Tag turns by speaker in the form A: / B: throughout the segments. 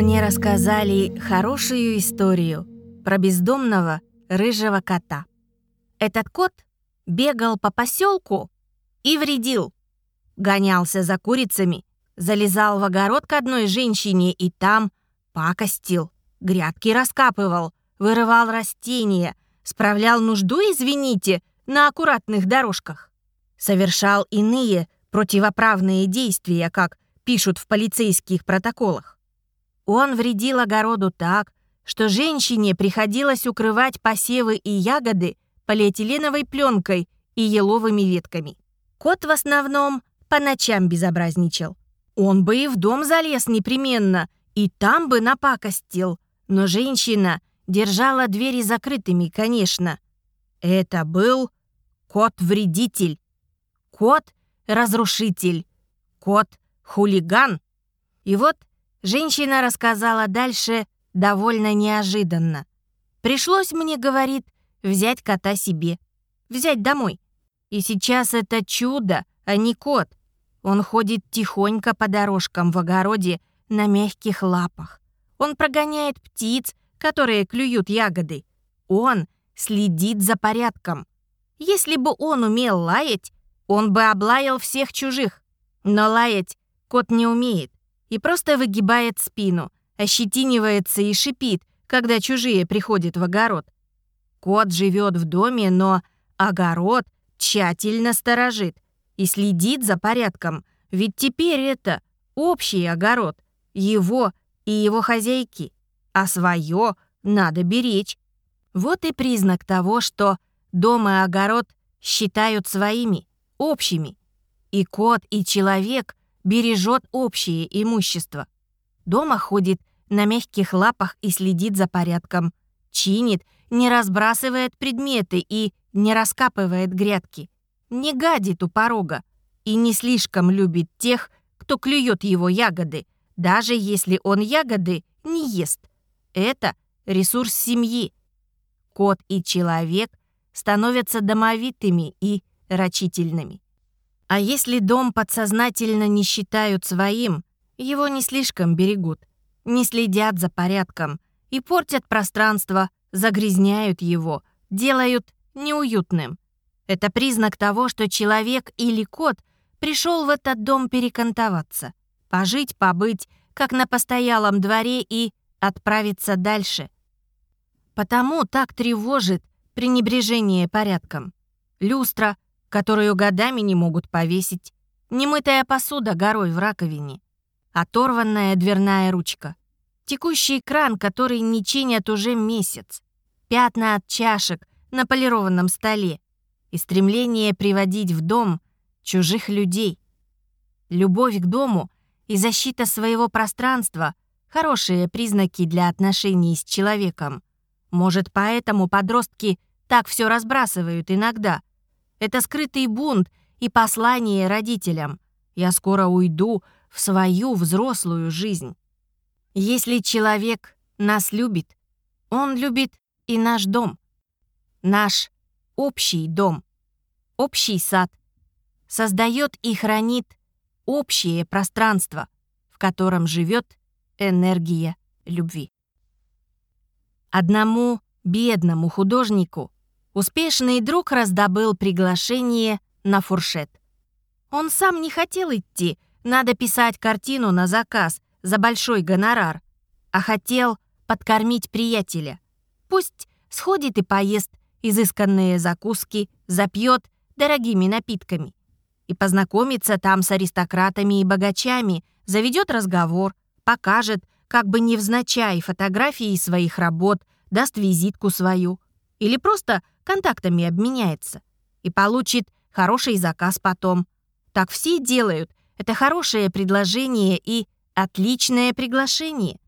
A: Мне рассказали хорошую историю про бездомного рыжего кота. Этот кот бегал по поселку и вредил. Гонялся за курицами, залезал в огород к одной женщине и там пакостил, грядки раскапывал, вырывал растения, справлял нужду, извините, на аккуратных дорожках. Совершал иные противоправные действия, как пишут в полицейских протоколах. Он вредил огороду так, что женщине приходилось укрывать посевы и ягоды полиэтиленовой пленкой и еловыми ветками. Кот в основном по ночам безобразничал. Он бы и в дом залез непременно, и там бы напакостил. Но женщина держала двери закрытыми, конечно. Это был кот-вредитель, кот-разрушитель, кот-хулиган. И вот женщина рассказала дальше довольно неожиданно. Пришлось мне, говорит, взять кота себе, взять домой. И сейчас это чудо, а не кот. Он ходит тихонько по дорожкам в огороде на мягких лапах. Он прогоняет птиц, которые клюют ягоды. Он следит за порядком. Если бы он умел лаять, он бы облаял всех чужих. Но лаять кот не умеет и просто выгибает спину, ощетинивается и шипит, когда чужие приходят в огород. Кот живет в доме, но огород тщательно сторожит и следит за порядком, ведь теперь это общий огород, его и его хозяйки, а свое надо беречь. Вот и признак того, что дом и огород считают своими, общими. И кот, и человек бережет общее имущество. Дома ходит на мягких лапах и следит за порядком, чинит, не разбрасывает предметы и не раскапывает грядки, не гадит у порога и не слишком любит тех, кто клюет его ягоды, даже если он ягоды не ест. Это ресурс семьи, кот и человек становятся домовитыми и рачительными. А если дом подсознательно не считают своим, его не слишком берегут, не следят за порядком и портят пространство, загрязняют его, делают неуютным. Это признак того, что человек или кот пришел в этот дом перекантоваться, пожить, побыть, как на постоялом дворе и отправиться дальше – Потому так тревожит пренебрежение порядком. Люстра, которую годами не могут повесить, немытая посуда горой в раковине, оторванная дверная ручка, текущий кран, который не чинят уже месяц, пятна от чашек на полированном столе и стремление приводить в дом чужих людей. Любовь к дому и защита своего пространства — хорошие признаки для отношений с человеком. Может, поэтому подростки так все разбрасывают иногда. Это скрытый бунт и послание родителям. Я скоро уйду в свою взрослую жизнь. Если человек нас любит, он любит и наш дом. Наш общий дом, общий сад. Создает и хранит общее пространство, в котором живет энергия любви. Одному бедному художнику успешный друг раздобыл приглашение на фуршет. Он сам не хотел идти, надо писать картину на заказ за большой гонорар, а хотел подкормить приятеля. Пусть сходит и поест изысканные закуски, запьет дорогими напитками и познакомится там с аристократами и богачами, заведет разговор, покажет, как бы невзначай фотографии своих работ, даст визитку свою или просто контактами обменяется и получит хороший заказ потом. Так все делают. Это хорошее предложение и отличное приглашение.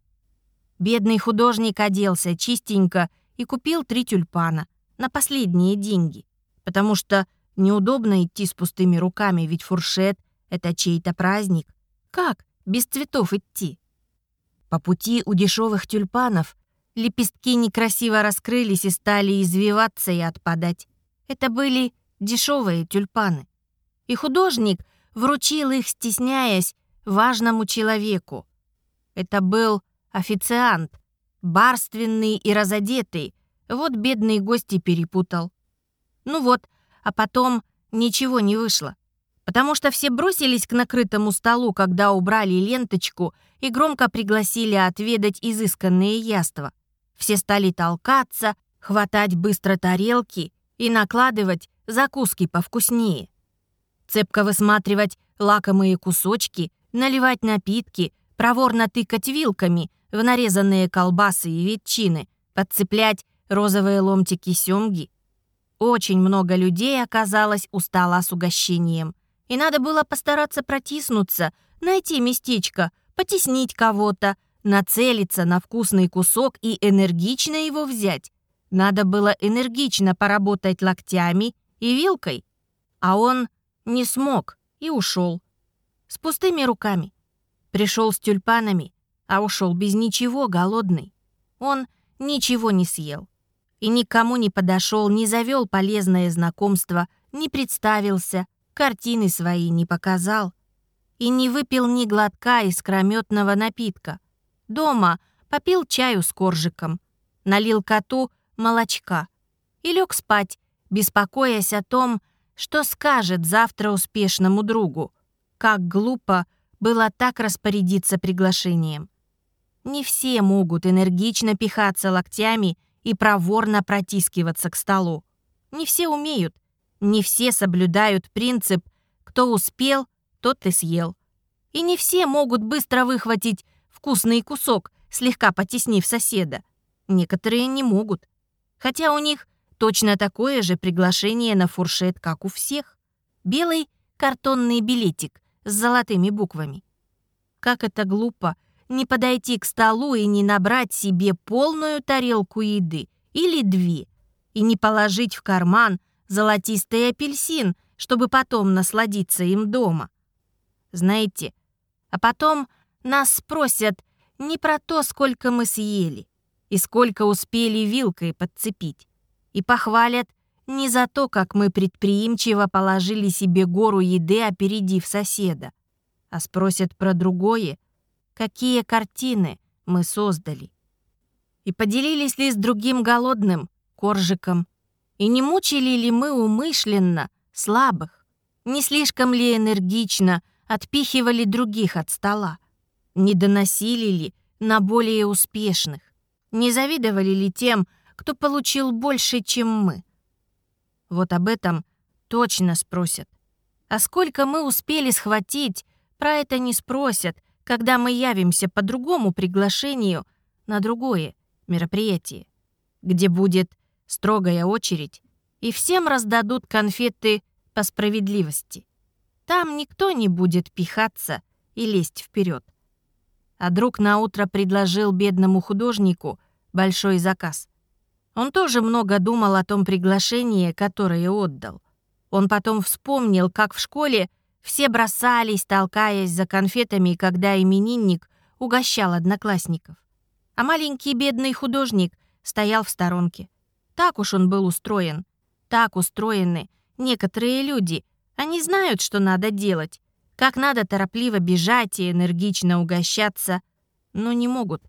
A: Бедный художник оделся чистенько и купил три тюльпана на последние деньги, потому что неудобно идти с пустыми руками, ведь фуршет — это чей-то праздник. Как без цветов идти? По пути у дешевых тюльпанов лепестки некрасиво раскрылись и стали извиваться и отпадать. Это были дешевые тюльпаны. И художник вручил их, стесняясь, важному человеку. Это был официант, барственный и разодетый. Вот бедный гость и перепутал. Ну вот, а потом ничего не вышло. Потому что все бросились к накрытому столу, когда убрали ленточку и громко пригласили отведать изысканные яства. Все стали толкаться, хватать быстро тарелки и накладывать закуски повкуснее. Цепко высматривать лакомые кусочки, наливать напитки, проворно тыкать вилками в нарезанные колбасы и ветчины, подцеплять розовые ломтики семги. Очень много людей оказалось у стола с угощением. И надо было постараться протиснуться, найти местечко, потеснить кого-то, нацелиться на вкусный кусок и энергично его взять. Надо было энергично поработать локтями и вилкой. А он не смог и ушел. С пустыми руками. Пришел с тюльпанами, а ушел без ничего, голодный. Он ничего не съел. И никому не подошел, не завел полезное знакомство, не представился, картины свои не показал. И не выпил ни глотка искрометного напитка. Дома попил чаю с коржиком, налил коту молочка и лег спать, беспокоясь о том, что скажет завтра успешному другу. Как глупо было так распорядиться приглашением. Не все могут энергично пихаться локтями и проворно протискиваться к столу. Не все умеют, не все соблюдают принцип «кто успел, тот и съел». И не все могут быстро выхватить вкусный кусок, слегка потеснив соседа. Некоторые не могут. Хотя у них точно такое же приглашение на фуршет, как у всех. Белый картонный билетик с золотыми буквами. Как это глупо не подойти к столу и не набрать себе полную тарелку еды или две, и не положить в карман золотистый апельсин, чтобы потом насладиться им дома. Знаете, а потом нас спросят не про то, сколько мы съели, и сколько успели вилкой подцепить. И похвалят не за то, как мы предприимчиво положили себе гору еды, опередив соседа, а спросят про другое, какие картины мы создали. И поделились ли с другим голодным, коржиком, и не мучили ли мы умышленно слабых, не слишком ли энергично отпихивали других от стола, не доносили ли на более успешных, не завидовали ли тем, кто получил больше, чем мы? Вот об этом точно спросят. А сколько мы успели схватить, про это не спросят, когда мы явимся по другому приглашению на другое мероприятие, где будет строгая очередь, и всем раздадут конфеты по справедливости. Там никто не будет пихаться и лезть вперед а друг наутро предложил бедному художнику большой заказ. Он тоже много думал о том приглашении, которое отдал. Он потом вспомнил, как в школе все бросались, толкаясь за конфетами, когда именинник угощал одноклассников. А маленький бедный художник стоял в сторонке. Так уж он был устроен. Так устроены некоторые люди. Они знают, что надо делать, как надо торопливо бежать и энергично угощаться, но не могут.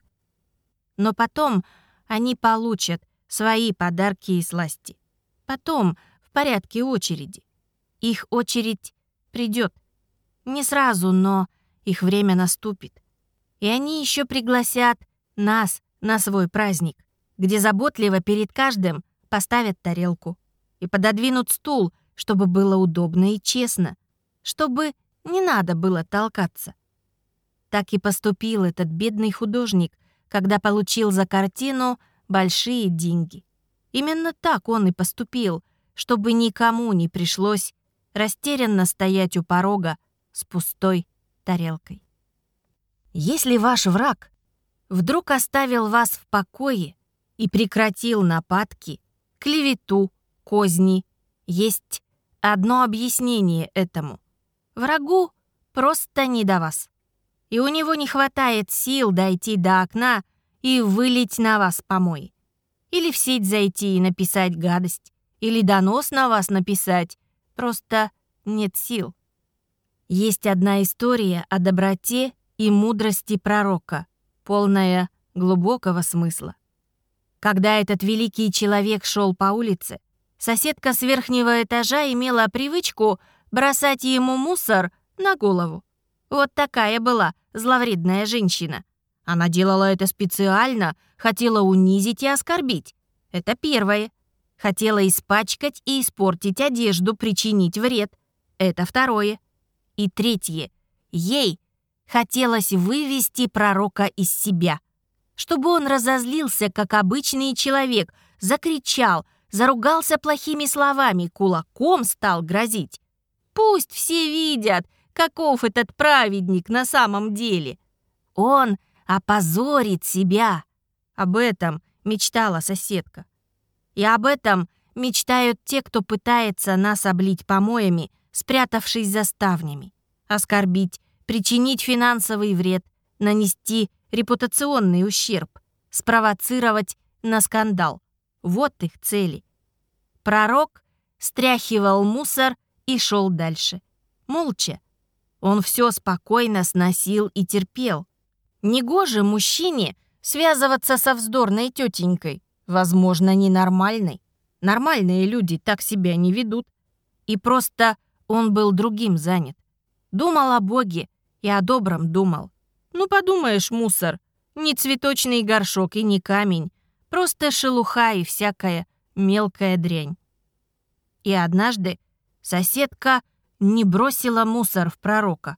A: Но потом они получат свои подарки и сласти. Потом, в порядке очереди. Их очередь придет. Не сразу, но их время наступит. И они еще пригласят нас на свой праздник, где заботливо перед каждым поставят тарелку и пододвинут стул, чтобы было удобно и честно, чтобы не надо было толкаться. Так и поступил этот бедный художник, когда получил за картину большие деньги. Именно так он и поступил, чтобы никому не пришлось растерянно стоять у порога с пустой тарелкой. Если ваш враг вдруг оставил вас в покое и прекратил нападки, клевету, козни, есть одно объяснение этому. Врагу просто не до вас. И у него не хватает сил дойти до окна и вылить на вас помой. Или в сеть зайти и написать гадость. Или донос на вас написать. Просто нет сил. Есть одна история о доброте и мудрости пророка. полная глубокого смысла. Когда этот великий человек шел по улице, соседка с верхнего этажа имела привычку бросать ему мусор на голову. Вот такая была зловредная женщина. Она делала это специально, хотела унизить и оскорбить. Это первое. Хотела испачкать и испортить одежду, причинить вред. Это второе. И третье. Ей хотелось вывести пророка из себя. Чтобы он разозлился, как обычный человек, закричал, заругался плохими словами, кулаком стал грозить. Пусть все видят, каков этот праведник на самом деле. Он опозорит себя. Об этом мечтала соседка. И об этом мечтают те, кто пытается нас облить помоями, спрятавшись за ставнями, оскорбить, причинить финансовый вред, нанести репутационный ущерб, спровоцировать на скандал. Вот их цели. Пророк стряхивал мусор и шел дальше. Молча. Он все спокойно сносил и терпел. Негоже мужчине связываться со вздорной тетенькой, возможно, ненормальной. Нормальные люди так себя не ведут. И просто он был другим занят. Думал о Боге и о добром думал. Ну, подумаешь, мусор. Не цветочный горшок и не камень. Просто шелуха и всякая мелкая дрянь. И однажды соседка не бросила мусор в пророка.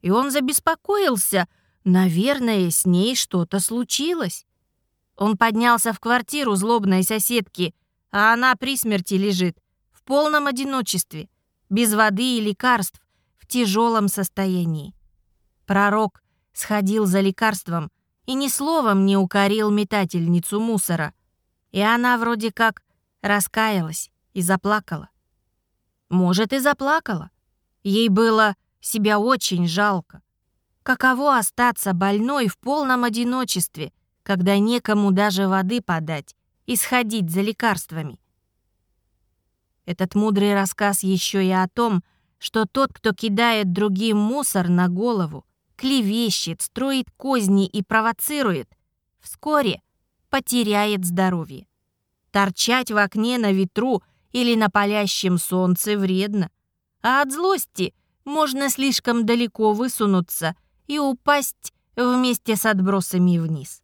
A: И он забеспокоился. Наверное, с ней что-то случилось. Он поднялся в квартиру злобной соседки, а она при смерти лежит, в полном одиночестве, без воды и лекарств, в тяжелом состоянии. Пророк сходил за лекарством и ни словом не укорил метательницу мусора. И она вроде как раскаялась и заплакала. Может, и заплакала. Ей было себя очень жалко. Каково остаться больной в полном одиночестве, когда некому даже воды подать и сходить за лекарствами? Этот мудрый рассказ еще и о том, что тот, кто кидает другим мусор на голову, клевещет, строит козни и провоцирует, вскоре потеряет здоровье. Торчать в окне на ветру или на палящем солнце вредно, а от злости можно слишком далеко высунуться и упасть вместе с отбросами вниз.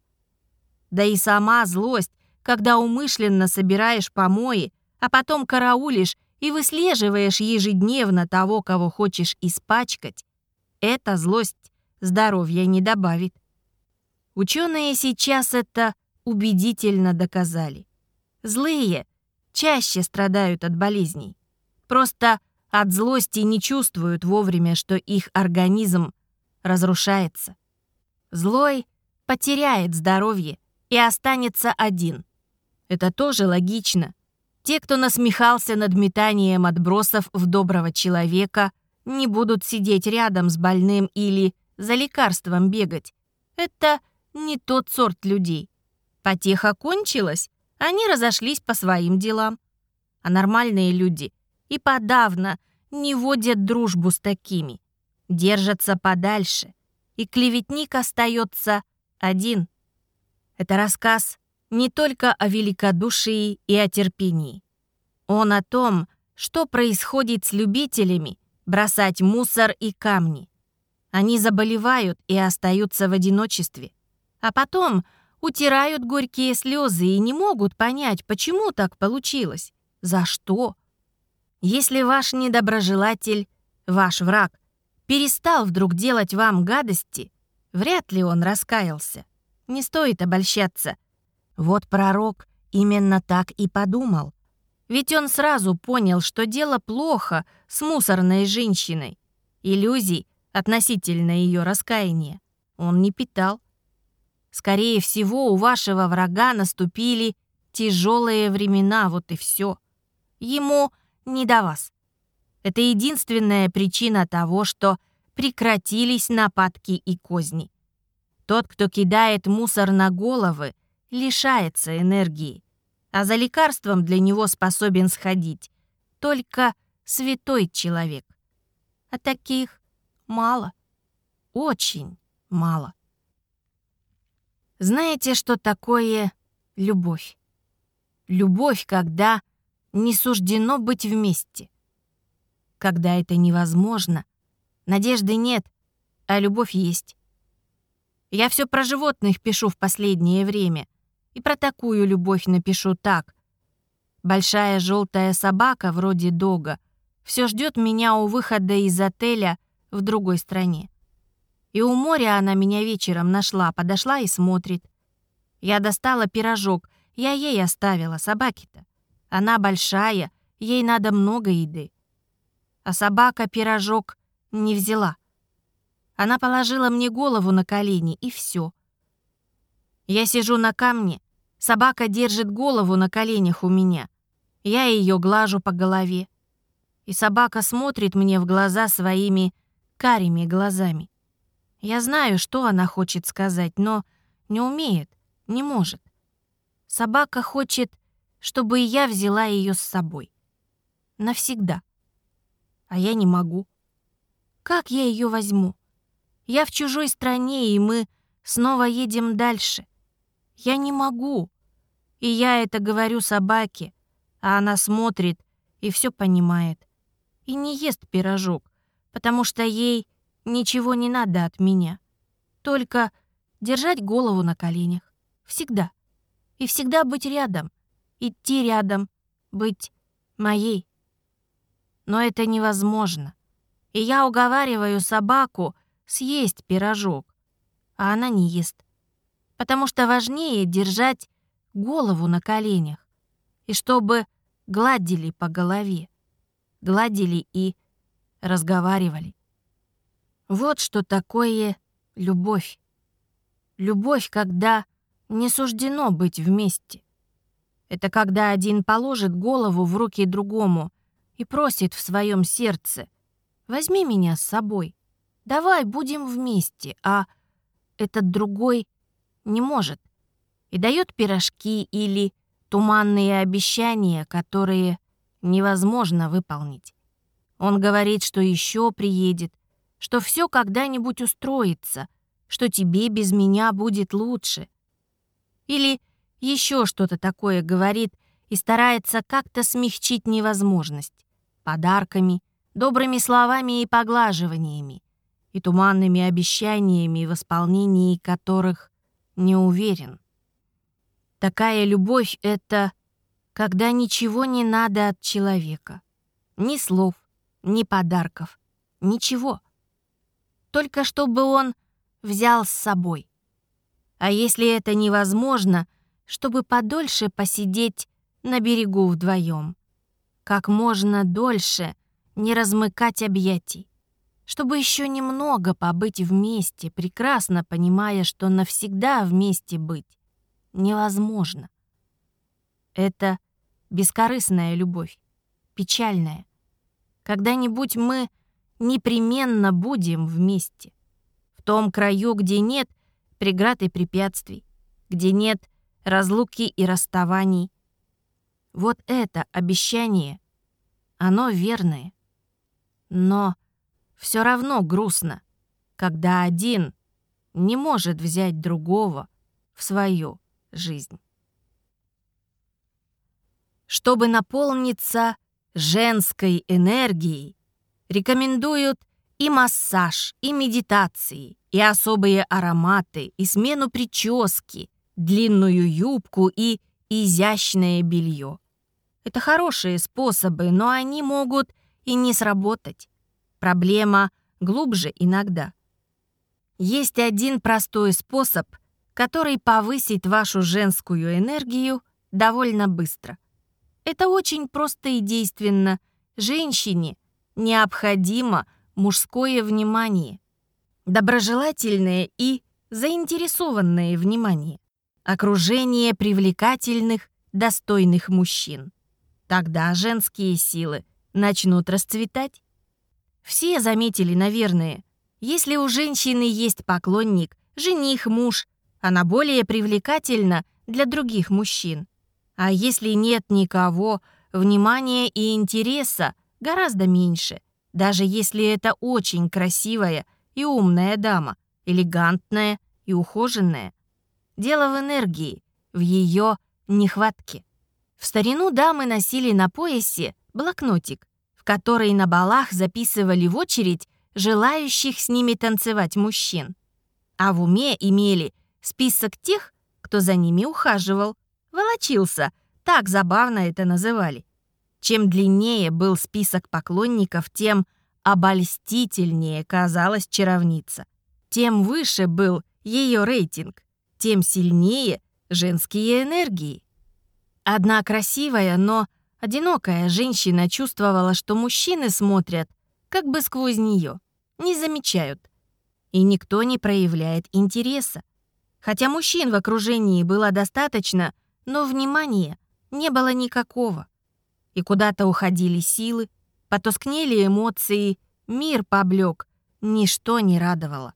A: Да и сама злость, когда умышленно собираешь помои, а потом караулишь и выслеживаешь ежедневно того, кого хочешь испачкать, эта злость здоровья не добавит. Ученые сейчас это убедительно доказали. Злые чаще страдают от болезней. Просто от злости не чувствуют вовремя, что их организм разрушается. Злой потеряет здоровье и останется один. Это тоже логично. Те, кто насмехался над метанием отбросов в доброго человека, не будут сидеть рядом с больным или за лекарством бегать. Это не тот сорт людей. Потеха кончилась, они разошлись по своим делам. А нормальные люди и подавно не водят дружбу с такими. Держатся подальше, и клеветник остается один. Это рассказ не только о великодушии и о терпении. Он о том, что происходит с любителями бросать мусор и камни. Они заболевают и остаются в одиночестве. А потом утирают горькие слезы и не могут понять, почему так получилось, за что. Если ваш недоброжелатель, ваш враг, перестал вдруг делать вам гадости, вряд ли он раскаялся. Не стоит обольщаться. Вот пророк именно так и подумал. Ведь он сразу понял, что дело плохо с мусорной женщиной. Иллюзий относительно ее раскаяния он не питал. Скорее всего, у вашего врага наступили тяжелые времена, вот и все. Ему не до вас. Это единственная причина того, что прекратились нападки и козни. Тот, кто кидает мусор на головы, лишается энергии, а за лекарством для него способен сходить только святой человек. А таких мало, очень мало. Знаете, что такое любовь? Любовь, когда не суждено быть вместе. Когда это невозможно, надежды нет, а любовь есть. Я все про животных пишу в последнее время. И про такую любовь напишу так. Большая желтая собака, вроде дога, все ждет меня у выхода из отеля в другой стране. И у моря она меня вечером нашла, подошла и смотрит. Я достала пирожок, я ей оставила, собаке-то. Она большая, ей надо много еды. А собака пирожок не взяла. Она положила мне голову на колени, и все. Я сижу на камне, собака держит голову на коленях у меня. Я ее глажу по голове. И собака смотрит мне в глаза своими карими глазами. Я знаю, что она хочет сказать, но не умеет, не может. Собака хочет, чтобы я взяла ее с собой. Навсегда. А я не могу. Как я ее возьму? Я в чужой стране, и мы снова едем дальше. Я не могу. И я это говорю собаке, а она смотрит и все понимает. И не ест пирожок, потому что ей Ничего не надо от меня. Только держать голову на коленях. Всегда. И всегда быть рядом. Идти рядом. Быть моей. Но это невозможно. И я уговариваю собаку съесть пирожок. А она не ест. Потому что важнее держать голову на коленях. И чтобы гладили по голове. Гладили и разговаривали. Вот что такое любовь. Любовь, когда не суждено быть вместе. Это когда один положит голову в руки другому и просит в своем сердце «Возьми меня с собой, давай будем вместе», а этот другой не может и дает пирожки или туманные обещания, которые невозможно выполнить. Он говорит, что еще приедет, что все когда-нибудь устроится, что тебе без меня будет лучше. Или еще что-то такое говорит и старается как-то смягчить невозможность подарками, добрыми словами и поглаживаниями, и туманными обещаниями, в исполнении которых не уверен. Такая любовь — это когда ничего не надо от человека. Ни слов, ни подарков, ничего — только чтобы он взял с собой. А если это невозможно, чтобы подольше посидеть на берегу вдвоем, как можно дольше не размыкать объятий, чтобы еще немного побыть вместе, прекрасно понимая, что навсегда вместе быть невозможно. Это бескорыстная любовь, печальная. Когда-нибудь мы непременно будем вместе. В том краю, где нет преград и препятствий, где нет разлуки и расставаний. Вот это обещание, оно верное. Но все равно грустно, когда один не может взять другого в свою жизнь. Чтобы наполниться женской энергией, рекомендуют и массаж, и медитации, и особые ароматы, и смену прически, длинную юбку и изящное белье. Это хорошие способы, но они могут и не сработать. Проблема глубже иногда. Есть один простой способ, который повысит вашу женскую энергию довольно быстро. Это очень просто и действенно. Женщине необходимо мужское внимание, доброжелательное и заинтересованное внимание, окружение привлекательных, достойных мужчин. Тогда женские силы начнут расцветать. Все заметили, наверное, если у женщины есть поклонник, жених, муж, она более привлекательна для других мужчин. А если нет никого, внимания и интереса гораздо меньше, даже если это очень красивая и умная дама, элегантная и ухоженная. Дело в энергии, в ее нехватке. В старину дамы носили на поясе блокнотик, в который на балах записывали в очередь желающих с ними танцевать мужчин. А в уме имели список тех, кто за ними ухаживал, волочился, так забавно это называли. Чем длиннее был список поклонников, тем обольстительнее казалась чаровница. Тем выше был ее рейтинг, тем сильнее женские энергии. Одна красивая, но одинокая женщина чувствовала, что мужчины смотрят как бы сквозь нее, не замечают. И никто не проявляет интереса. Хотя мужчин в окружении было достаточно, но внимания не было никакого. И куда-то уходили силы, потускнели эмоции, мир поблек, ничто не радовало.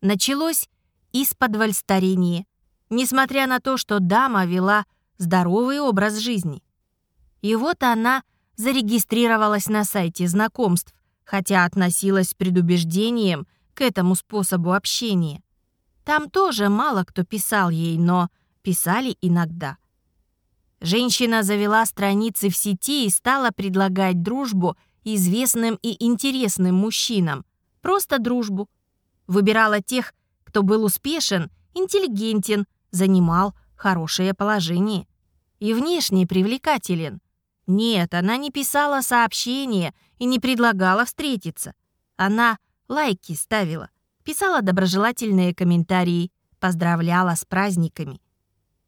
A: Началось из-под старение, несмотря на то, что дама вела здоровый образ жизни. И вот она зарегистрировалась на сайте знакомств, хотя относилась с предубеждением к этому способу общения. Там тоже мало кто писал ей, но писали иногда. Женщина завела страницы в сети и стала предлагать дружбу известным и интересным мужчинам. Просто дружбу. Выбирала тех, кто был успешен, интеллигентен, занимал хорошее положение. И внешне привлекателен. Нет, она не писала сообщения и не предлагала встретиться. Она лайки ставила, писала доброжелательные комментарии, поздравляла с праздниками.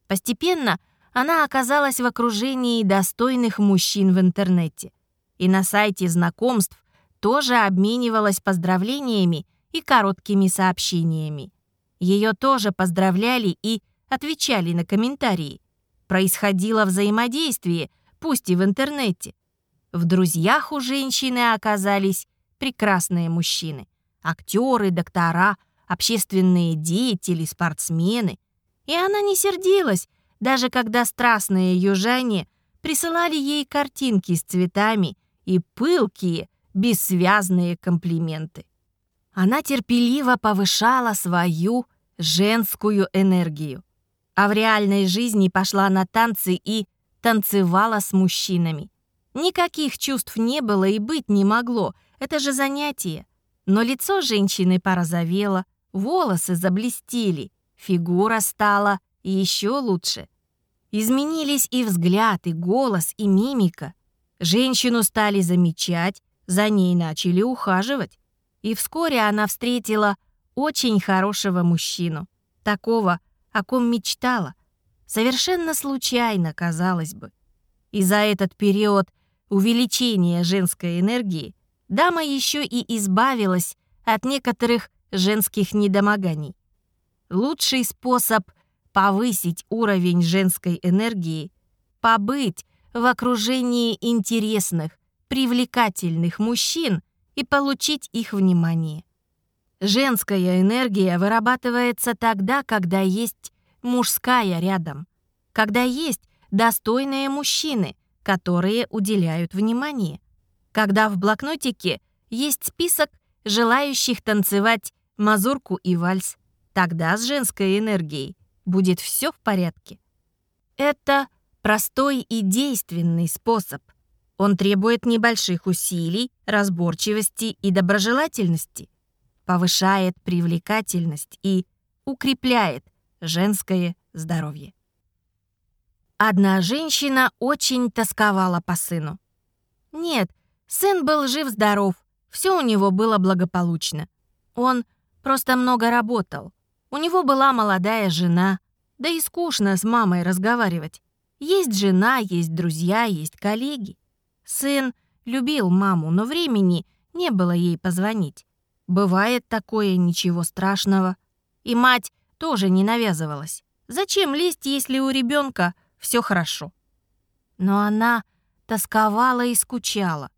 A: Постепенно она оказалась в окружении достойных мужчин в интернете. И на сайте знакомств тоже обменивалась поздравлениями и короткими сообщениями. Ее тоже поздравляли и отвечали на комментарии. Происходило взаимодействие, пусть и в интернете. В друзьях у женщины оказались прекрасные мужчины. Актеры, доктора, общественные деятели, спортсмены. И она не сердилась, даже когда страстные южане присылали ей картинки с цветами и пылкие, бессвязные комплименты. Она терпеливо повышала свою женскую энергию, а в реальной жизни пошла на танцы и танцевала с мужчинами. Никаких чувств не было и быть не могло, это же занятие. Но лицо женщины порозовело, волосы заблестели, фигура стала еще лучше. Изменились и взгляд, и голос, и мимика. Женщину стали замечать, за ней начали ухаживать. И вскоре она встретила очень хорошего мужчину, такого, о ком мечтала. Совершенно случайно, казалось бы. И за этот период увеличения женской энергии дама еще и избавилась от некоторых женских недомоганий. Лучший способ повысить уровень женской энергии, побыть в окружении интересных, привлекательных мужчин и получить их внимание. Женская энергия вырабатывается тогда, когда есть мужская рядом, когда есть достойные мужчины, которые уделяют внимание, когда в блокнотике есть список желающих танцевать мазурку и вальс, тогда с женской энергией будет все в порядке. Это простой и действенный способ. Он требует небольших усилий, разборчивости и доброжелательности, повышает привлекательность и укрепляет женское здоровье. Одна женщина очень тосковала по сыну. Нет, сын был жив-здоров, все у него было благополучно. Он просто много работал, у него была молодая жена, да и скучно с мамой разговаривать. Есть жена, есть друзья, есть коллеги. Сын любил маму, но времени не было ей позвонить. Бывает такое, ничего страшного. И мать тоже не навязывалась. Зачем лезть, если у ребенка все хорошо? Но она тосковала и скучала.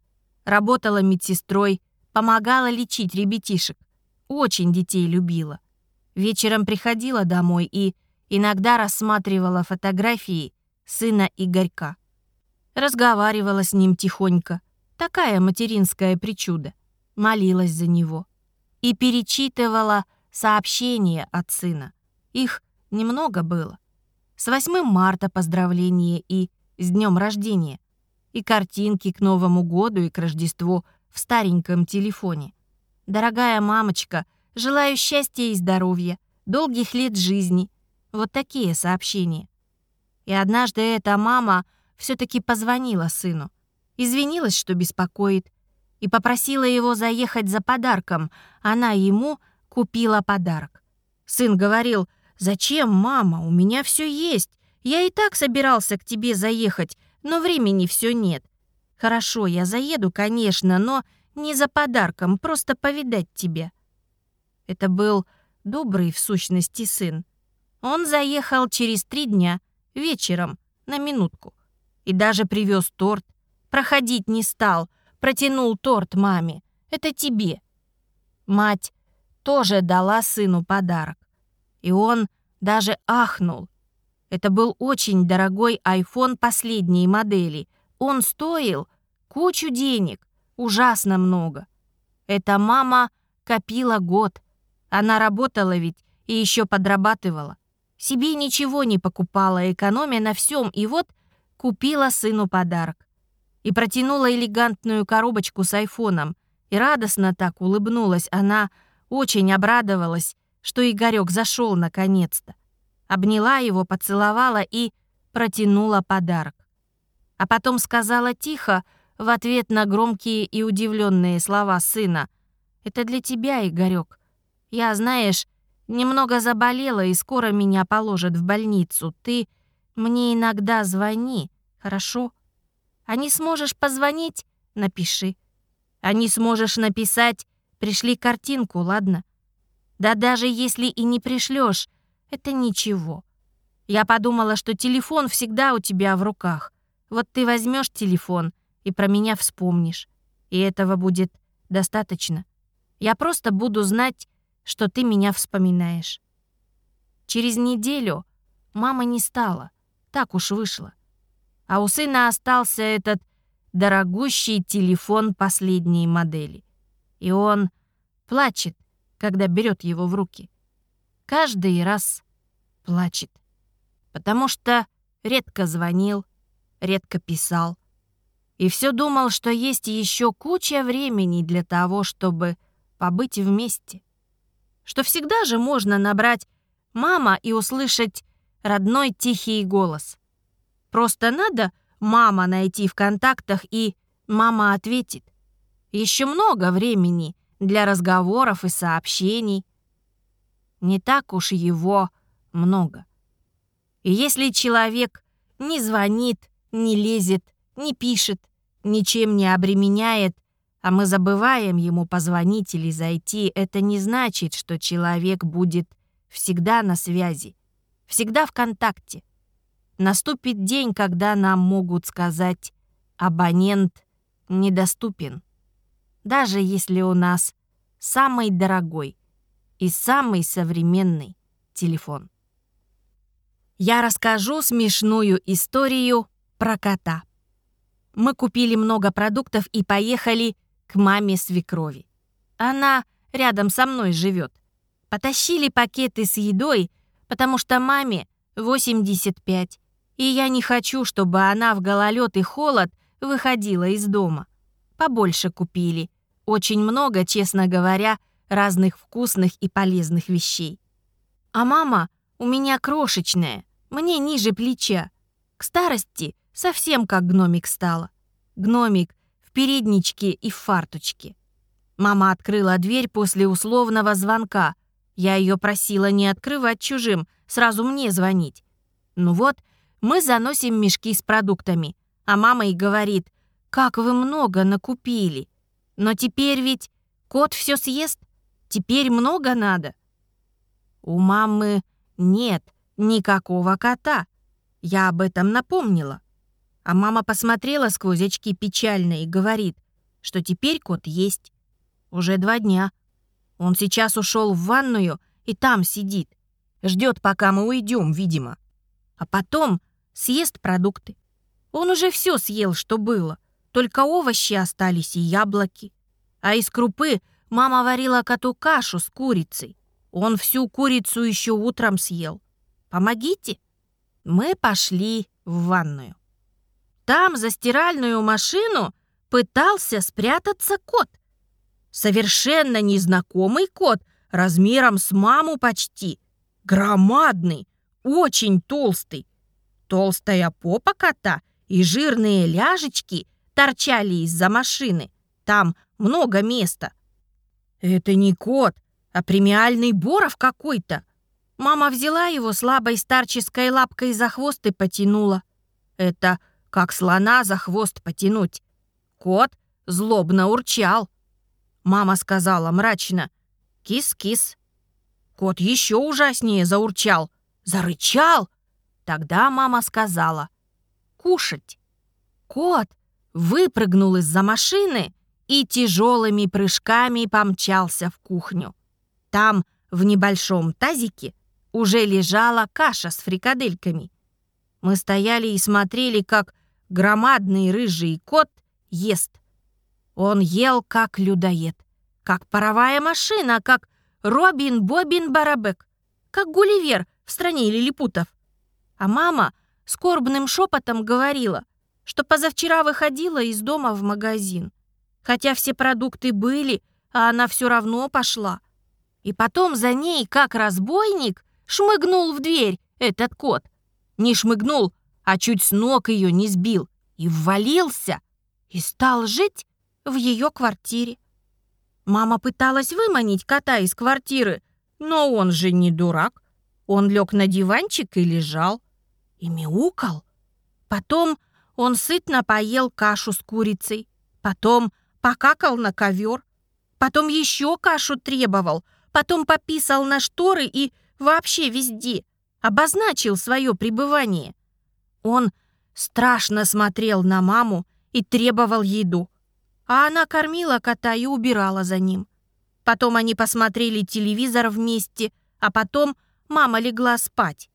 A: Работала медсестрой, помогала лечить ребятишек. Очень детей любила. Вечером приходила домой и иногда рассматривала фотографии сына Игорька. Разговаривала с ним тихонько. Такая материнская причуда. Молилась за него. И перечитывала сообщения от сына. Их Немного было. С 8 марта поздравления и с днем рождения. И картинки к Новому году и к Рождеству в стареньком телефоне. Дорогая мамочка, желаю счастья и здоровья, долгих лет жизни. Вот такие сообщения. И однажды эта мама все таки позвонила сыну. Извинилась, что беспокоит, и попросила его заехать за подарком. Она ему купила подарок. Сын говорил, «Зачем, мама? У меня все есть. Я и так собирался к тебе заехать, но времени все нет. Хорошо, я заеду, конечно, но не за подарком, просто повидать тебя». Это был добрый в сущности сын. Он заехал через три дня, вечером, на минутку. И даже привез торт. Проходить не стал, протянул торт маме. Это тебе. Мать тоже дала сыну подарок. И он даже ахнул. Это был очень дорогой iPhone последней модели. Он стоил кучу денег, ужасно много. Эта мама копила год. Она работала ведь и еще подрабатывала. Себе ничего не покупала, экономя на всем, и вот купила сыну подарок. И протянула элегантную коробочку с айфоном. И радостно так улыбнулась она, очень обрадовалась, что Игорек зашел наконец-то. Обняла его, поцеловала и протянула подарок. А потом сказала тихо, в ответ на громкие и удивленные слова сына. «Это для тебя, Игорек. Я, знаешь, немного заболела и скоро меня положат в больницу. Ты мне иногда звони, хорошо? А не сможешь позвонить — напиши. А не сможешь написать Пришли картинку, ладно? Да даже если и не пришлешь, это ничего. Я подумала, что телефон всегда у тебя в руках. Вот ты возьмешь телефон и про меня вспомнишь. И этого будет достаточно. Я просто буду знать, что ты меня вспоминаешь. Через неделю мама не стала. Так уж вышло. А у сына остался этот дорогущий телефон последней модели. И он плачет, когда берет его в руки. Каждый раз плачет. Потому что редко звонил, редко писал. И все думал, что есть еще куча времени для того, чтобы побыть вместе. Что всегда же можно набрать «мама» и услышать родной тихий голос. Просто надо «мама» найти в контактах, и «мама» ответит. Еще много времени для разговоров и сообщений. Не так уж его много. И если человек не звонит, не лезет, не пишет, ничем не обременяет, а мы забываем ему позвонить или зайти, это не значит, что человек будет всегда на связи, всегда в контакте. Наступит день, когда нам могут сказать «абонент недоступен» даже если у нас самый дорогой и самый современный телефон. Я расскажу смешную историю про кота. Мы купили много продуктов и поехали к маме свекрови. Она рядом со мной живет. Потащили пакеты с едой, потому что маме 85, и я не хочу, чтобы она в гололед и холод выходила из дома побольше купили. Очень много, честно говоря, разных вкусных и полезных вещей. А мама у меня крошечная, мне ниже плеча. К старости совсем как гномик стала. Гномик в передничке и в фарточке. Мама открыла дверь после условного звонка. Я ее просила не открывать чужим, сразу мне звонить. Ну вот, мы заносим мешки с продуктами, а мама и говорит — как вы много накупили. Но теперь ведь кот все съест. Теперь много надо. У мамы нет никакого кота. Я об этом напомнила. А мама посмотрела сквозь очки печально и говорит, что теперь кот есть. Уже два дня. Он сейчас ушел в ванную и там сидит. Ждет, пока мы уйдем, видимо. А потом съест продукты. Он уже все съел, что было. Только овощи остались и яблоки. А из крупы мама варила коту кашу с курицей. Он всю курицу еще утром съел. Помогите!» Мы пошли в ванную. Там за стиральную машину пытался спрятаться кот. Совершенно незнакомый кот, размером с маму почти. Громадный, очень толстый. Толстая попа кота и жирные ляжечки торчали из-за машины. Там много места. Это не кот, а премиальный боров какой-то. Мама взяла его слабой старческой лапкой за хвост и потянула. Это как слона за хвост потянуть. Кот злобно урчал. Мама сказала мрачно «Кис-кис». Кот еще ужаснее заурчал, зарычал. Тогда мама сказала «Кушать». Кот выпрыгнул из-за машины и тяжелыми прыжками помчался в кухню. Там, в небольшом тазике, уже лежала каша с фрикадельками. Мы стояли и смотрели, как громадный рыжий кот ест. Он ел, как людоед, как паровая машина, как Робин Бобин Барабек, как Гулливер в стране лилипутов. А мама скорбным шепотом говорила, что позавчера выходила из дома в магазин. Хотя все продукты были, а она все равно пошла. И потом за ней, как разбойник, шмыгнул в дверь этот кот. Не шмыгнул, а чуть с ног ее не сбил. И ввалился, и стал жить в ее квартире. Мама пыталась выманить кота из квартиры, но он же не дурак. Он лег на диванчик и лежал. И мяукал. Потом он сытно поел кашу с курицей. Потом покакал на ковер. Потом еще кашу требовал. Потом пописал на шторы и вообще везде. Обозначил свое пребывание. Он страшно смотрел на маму и требовал еду а она кормила кота и убирала за ним. Потом они посмотрели телевизор вместе, а потом мама легла спать.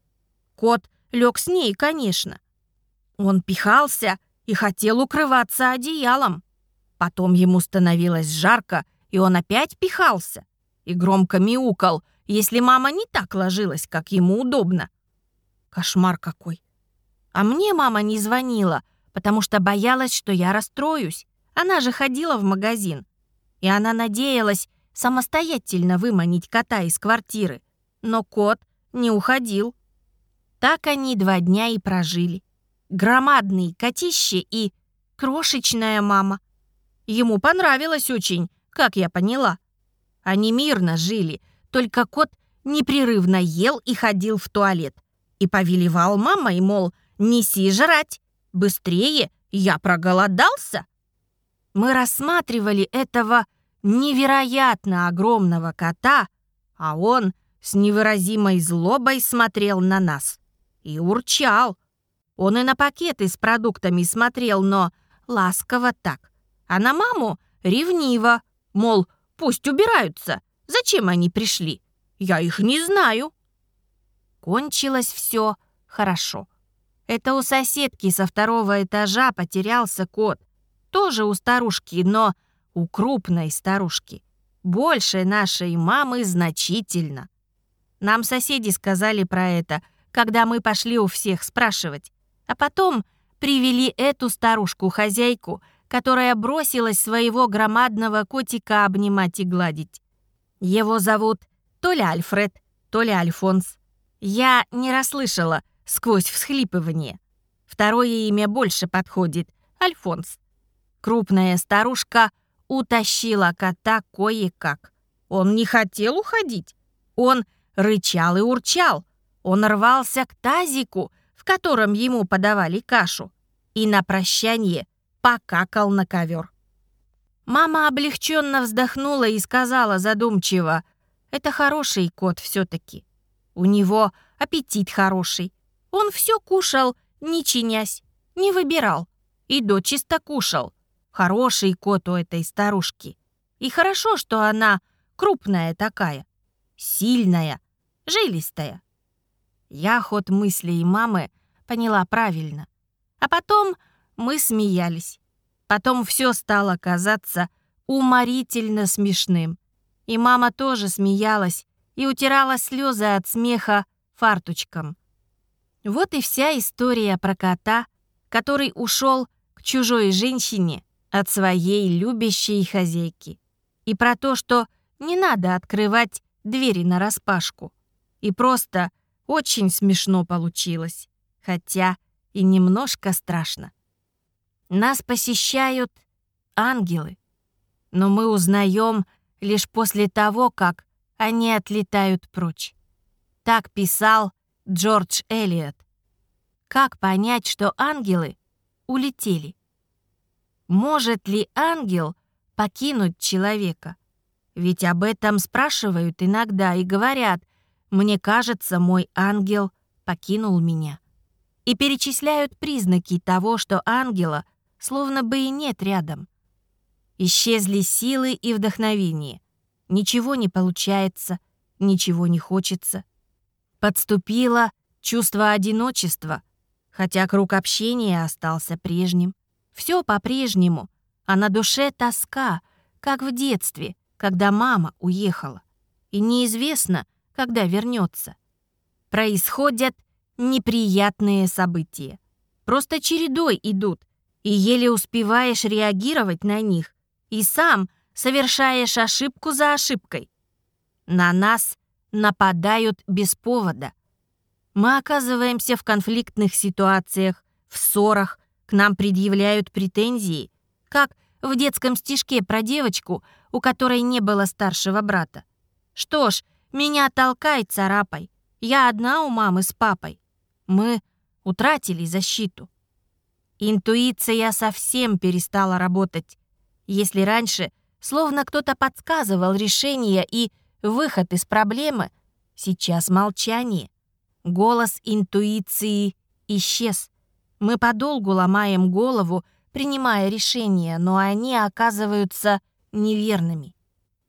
A: Кот лег с ней, конечно. Он пихался и хотел укрываться одеялом. Потом ему становилось жарко, и он опять пихался и громко мяукал, если мама не так ложилась, как ему удобно. Кошмар какой. А мне мама не звонила, потому что боялась, что я расстроюсь. Она же ходила в магазин. И она надеялась самостоятельно выманить кота из квартиры. Но кот не уходил. Так они два дня и прожили. Громадный котище и крошечная мама. Ему понравилось очень, как я поняла. Они мирно жили, только кот непрерывно ел и ходил в туалет. И повелевал мамой, мол, неси жрать. Быстрее, я проголодался. Мы рассматривали этого невероятно огромного кота, а он с невыразимой злобой смотрел на нас. И урчал. Он и на пакеты с продуктами смотрел, но ласково так. А на маму ревниво, мол, пусть убираются. Зачем они пришли? Я их не знаю. Кончилось все хорошо. Это у соседки со второго этажа потерялся кот тоже у старушки, но у крупной старушки. Больше нашей мамы значительно. Нам соседи сказали про это, когда мы пошли у всех спрашивать. А потом привели эту старушку-хозяйку, которая бросилась своего громадного котика обнимать и гладить. Его зовут то ли Альфред, то ли Альфонс. Я не расслышала сквозь всхлипывание. Второе имя больше подходит — Альфонс. Крупная старушка утащила кота кое-как. Он не хотел уходить. Он рычал и урчал. Он рвался к тазику, в котором ему подавали кашу, и на прощание покакал на ковер. Мама облегченно вздохнула и сказала задумчиво, «Это хороший кот все-таки. У него аппетит хороший. Он все кушал, не чинясь, не выбирал. И дочисто кушал. Хороший кот у этой старушки. И хорошо, что она крупная такая, сильная, жилистая. Я ход мыслей мамы поняла правильно. А потом мы смеялись. Потом все стало казаться уморительно смешным. И мама тоже смеялась и утирала слезы от смеха фарточком. Вот и вся история про кота, который ушел к чужой женщине от своей любящей хозяйки. И про то, что не надо открывать двери нараспашку. И просто очень смешно получилось. Хотя и немножко страшно. Нас посещают ангелы, но мы узнаем лишь после того, как они отлетают прочь. Так писал Джордж Элиот. Как понять, что ангелы улетели? Может ли ангел покинуть человека? Ведь об этом спрашивают иногда и говорят, «Мне кажется, мой ангел покинул меня». И перечисляют признаки того, что ангела словно бы и нет рядом. Исчезли силы и вдохновение. Ничего не получается, ничего не хочется. Подступило чувство одиночества, хотя круг общения остался прежним. Все по-прежнему, а на душе тоска, как в детстве, когда мама уехала. И неизвестно, когда вернется. Происходят неприятные события. Просто чередой идут, и еле успеваешь реагировать на них, и сам совершаешь ошибку за ошибкой. На нас нападают без повода. Мы оказываемся в конфликтных ситуациях, в ссорах, к нам предъявляют претензии, как в детском стишке про девочку, у которой не было старшего брата. Что ж, меня толкай, царапай. Я одна у мамы с папой. Мы утратили защиту. Интуиция совсем перестала работать. Если раньше словно кто-то подсказывал решение и выход из проблемы, сейчас молчание. Голос интуиции исчез. Мы подолгу ломаем голову, принимая решения, но они оказываются неверными.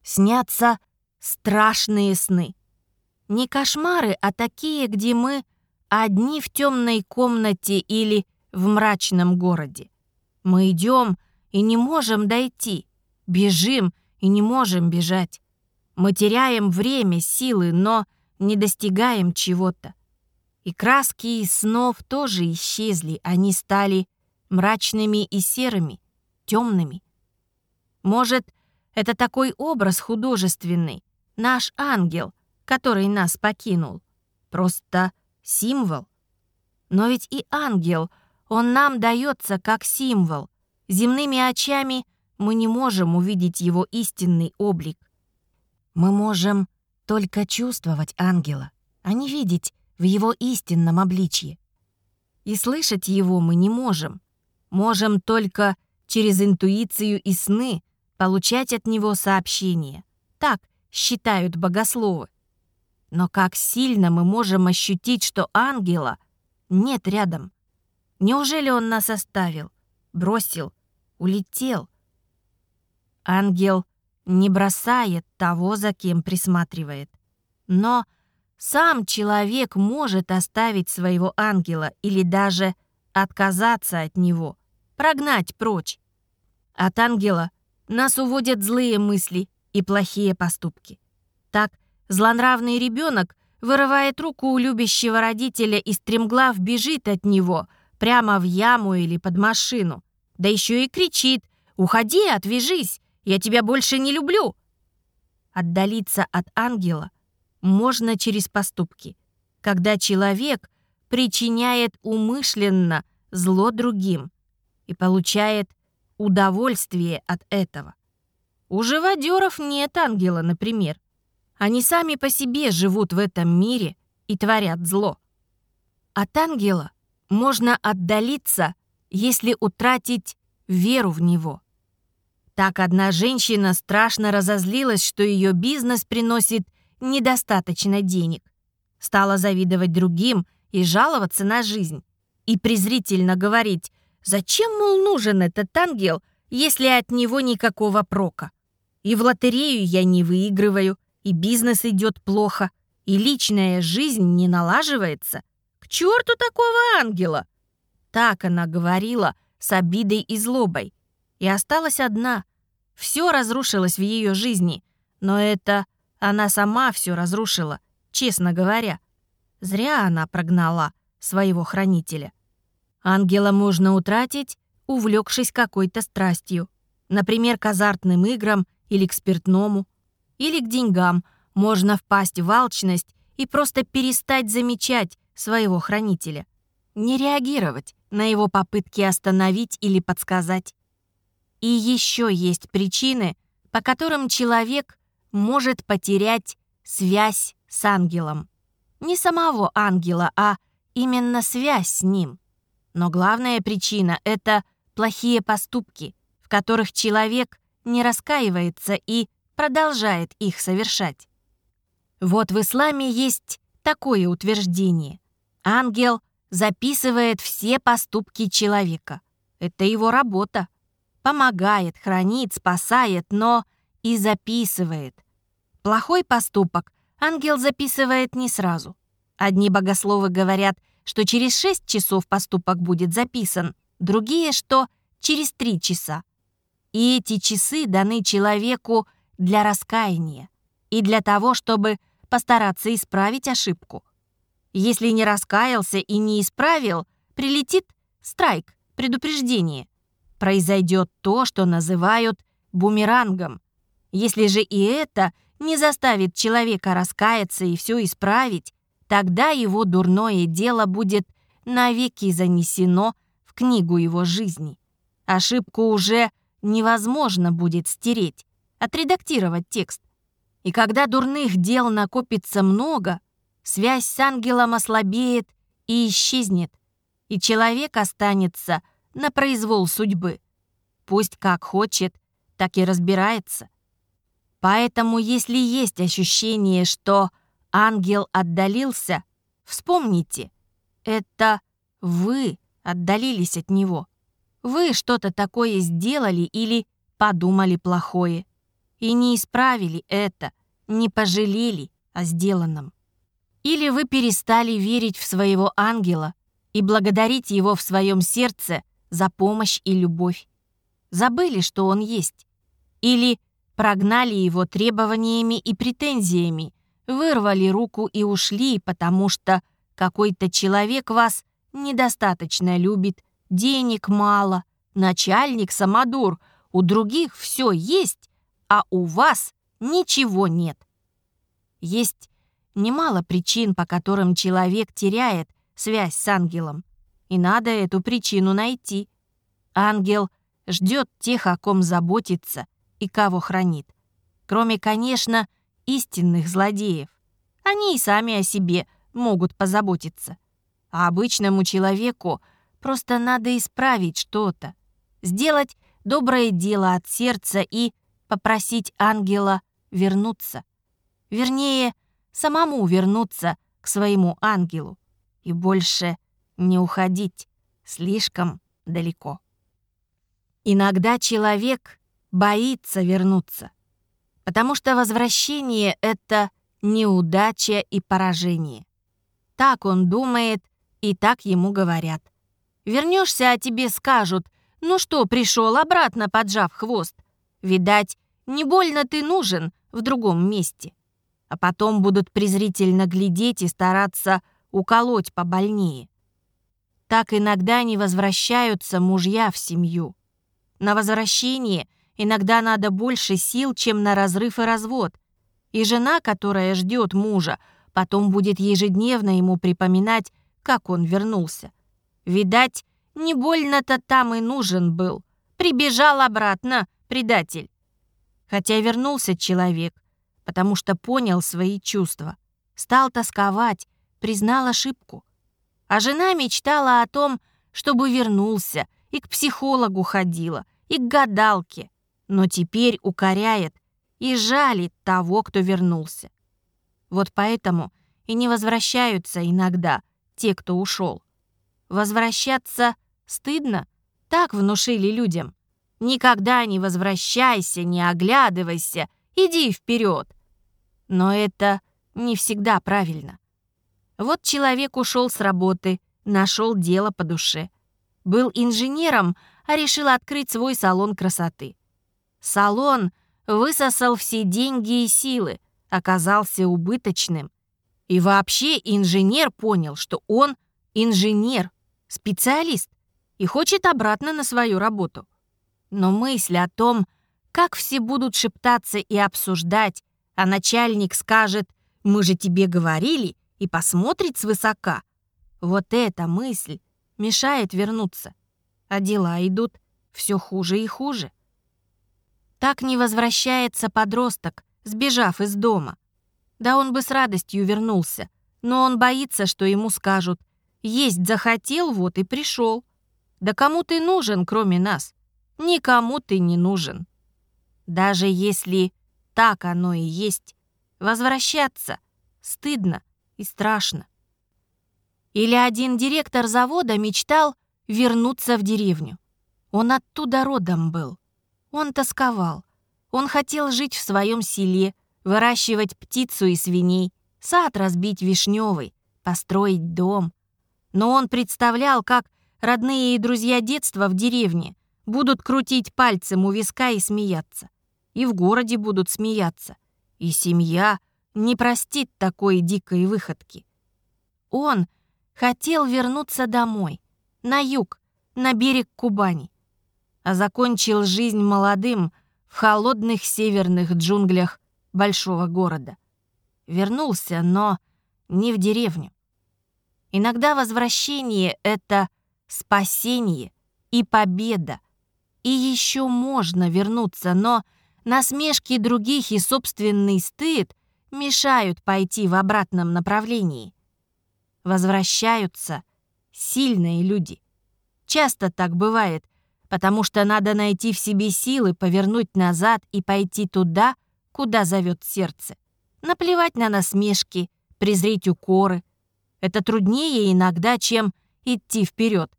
A: Снятся страшные сны. Не кошмары, а такие, где мы одни в темной комнате или в мрачном городе. Мы идем и не можем дойти, бежим и не можем бежать. Мы теряем время, силы, но не достигаем чего-то. И краски из снов тоже исчезли, они стали мрачными и серыми, темными. Может, это такой образ художественный, наш ангел, который нас покинул. Просто символ. Но ведь и ангел, он нам дается как символ. Земными очами мы не можем увидеть его истинный облик. Мы можем только чувствовать ангела, а не видеть в его истинном обличье. И слышать его мы не можем. Можем только через интуицию и сны получать от него сообщения. Так считают богословы. Но как сильно мы можем ощутить, что ангела нет рядом? Неужели он нас оставил, бросил, улетел? Ангел не бросает того, за кем присматривает. Но сам человек может оставить своего ангела или даже отказаться от него, прогнать прочь. От ангела нас уводят злые мысли и плохие поступки. Так злонравный ребенок вырывает руку у любящего родителя и стремглав бежит от него прямо в яму или под машину. Да еще и кричит «Уходи, отвяжись, я тебя больше не люблю!» Отдалиться от ангела можно через поступки, когда человек причиняет умышленно зло другим и получает удовольствие от этого. У живодеров нет ангела, например. Они сами по себе живут в этом мире и творят зло. От ангела можно отдалиться, если утратить веру в него. Так одна женщина страшно разозлилась, что ее бизнес приносит недостаточно денег. Стала завидовать другим и жаловаться на жизнь. И презрительно говорить, зачем, мол, нужен этот ангел, если от него никакого прока. И в лотерею я не выигрываю, и бизнес идет плохо, и личная жизнь не налаживается. К черту такого ангела! Так она говорила с обидой и злобой. И осталась одна. Все разрушилось в ее жизни, но это она сама все разрушила, честно говоря. Зря она прогнала своего хранителя. Ангела можно утратить, увлекшись какой-то страстью, например, к азартным играм или к спиртному, или к деньгам, можно впасть в алчность и просто перестать замечать своего хранителя, не реагировать на его попытки остановить или подсказать. И еще есть причины, по которым человек может потерять связь с ангелом. Не самого ангела, а именно связь с ним. Но главная причина — это плохие поступки, в которых человек не раскаивается и продолжает их совершать. Вот в исламе есть такое утверждение. Ангел записывает все поступки человека. Это его работа. Помогает, хранит, спасает, но и записывает. Плохой поступок ангел записывает не сразу. Одни богословы говорят, что через 6 часов поступок будет записан, другие, что через 3 часа. И эти часы даны человеку для раскаяния и для того, чтобы постараться исправить ошибку. Если не раскаялся и не исправил, прилетит страйк, предупреждение. Произойдет то, что называют бумерангом. Если же и это не заставит человека раскаяться и все исправить, тогда его дурное дело будет навеки занесено в книгу его жизни. Ошибку уже невозможно будет стереть, отредактировать текст. И когда дурных дел накопится много, связь с ангелом ослабеет и исчезнет, и человек останется на произвол судьбы. Пусть как хочет, так и разбирается. Поэтому, если есть ощущение, что ангел отдалился, вспомните, это вы отдалились от него. Вы что-то такое сделали или подумали плохое. И не исправили это, не пожалели о сделанном. Или вы перестали верить в своего ангела и благодарить его в своем сердце за помощь и любовь. Забыли, что он есть. Или прогнали его требованиями и претензиями, вырвали руку и ушли, потому что какой-то человек вас недостаточно любит, денег мало, начальник самодур, у других все есть, а у вас ничего нет. Есть немало причин, по которым человек теряет связь с ангелом, и надо эту причину найти. Ангел ждет тех, о ком заботится и кого хранит. Кроме, конечно, истинных злодеев. Они и сами о себе могут позаботиться. А обычному человеку просто надо исправить что-то, сделать доброе дело от сердца и попросить ангела вернуться. Вернее, самому вернуться к своему ангелу и больше не уходить слишком далеко. Иногда человек боится вернуться, потому что возвращение — это неудача и поражение. Так он думает, и так ему говорят. Вернешься, а тебе скажут, ну что, пришел обратно, поджав хвост. Видать, не больно ты нужен в другом месте. А потом будут презрительно глядеть и стараться уколоть побольнее. Так иногда не возвращаются мужья в семью. На возвращение иногда надо больше сил, чем на разрыв и развод. И жена, которая ждет мужа, потом будет ежедневно ему припоминать, как он вернулся. Видать, не больно-то там и нужен был. Прибежал обратно, предатель. Хотя вернулся человек, потому что понял свои чувства. Стал тосковать, признал ошибку. А жена мечтала о том, чтобы вернулся, и к психологу ходила, и к гадалке. Но теперь укоряет и жалит того, кто вернулся. Вот поэтому и не возвращаются иногда те, кто ушел. Возвращаться стыдно, так внушили людям. Никогда не возвращайся, не оглядывайся, иди вперед. Но это не всегда правильно. Вот человек ушел с работы, нашел дело по душе. Был инженером, а решил открыть свой салон красоты. Салон высосал все деньги и силы, оказался убыточным. И вообще инженер понял, что он инженер, специалист и хочет обратно на свою работу. Но мысль о том, как все будут шептаться и обсуждать, а начальник скажет «мы же тебе говорили» и посмотрит свысока, вот эта мысль мешает вернуться, а дела идут все хуже и хуже. Так не возвращается подросток, сбежав из дома. Да он бы с радостью вернулся, но он боится, что ему скажут «есть захотел, вот и пришел». Да кому ты нужен, кроме нас? Никому ты не нужен. Даже если так оно и есть, возвращаться стыдно и страшно. Или один директор завода мечтал вернуться в деревню. Он оттуда родом был. Он тосковал. Он хотел жить в своем селе, выращивать птицу и свиней, сад разбить вишневый, построить дом. Но он представлял, как родные и друзья детства в деревне будут крутить пальцем у виска и смеяться и в городе будут смеяться. И семья не простит такой дикой выходки. Он хотел вернуться домой, на юг, на берег Кубани, а закончил жизнь молодым в холодных северных джунглях большого города. Вернулся, но не в деревню. Иногда возвращение — это спасение и победа. И еще можно вернуться, но Насмешки других и собственный стыд мешают пойти в обратном направлении. Возвращаются сильные люди. Часто так бывает, потому что надо найти в себе силы повернуть назад и пойти туда, куда зовет сердце. Наплевать на насмешки, презреть укоры. Это труднее иногда, чем идти вперед.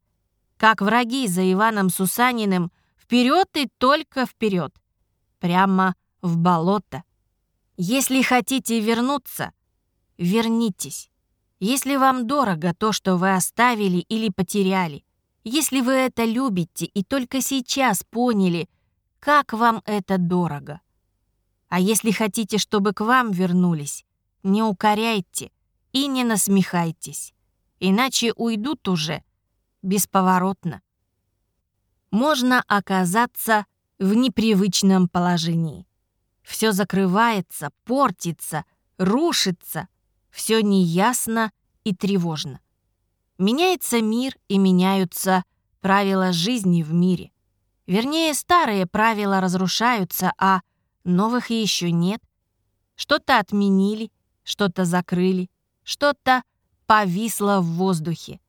A: Как враги за Иваном Сусаниным, вперед и только вперед прямо в болото. Если хотите вернуться, вернитесь. Если вам дорого то, что вы оставили или потеряли, если вы это любите и только сейчас поняли, как вам это дорого. А если хотите, чтобы к вам вернулись, не укоряйте и не насмехайтесь, иначе уйдут уже бесповоротно. Можно оказаться в непривычном положении. Все закрывается, портится, рушится, все неясно и тревожно. Меняется мир и меняются правила жизни в мире. Вернее, старые правила разрушаются, а новых еще нет. Что-то отменили, что-то закрыли, что-то повисло в воздухе.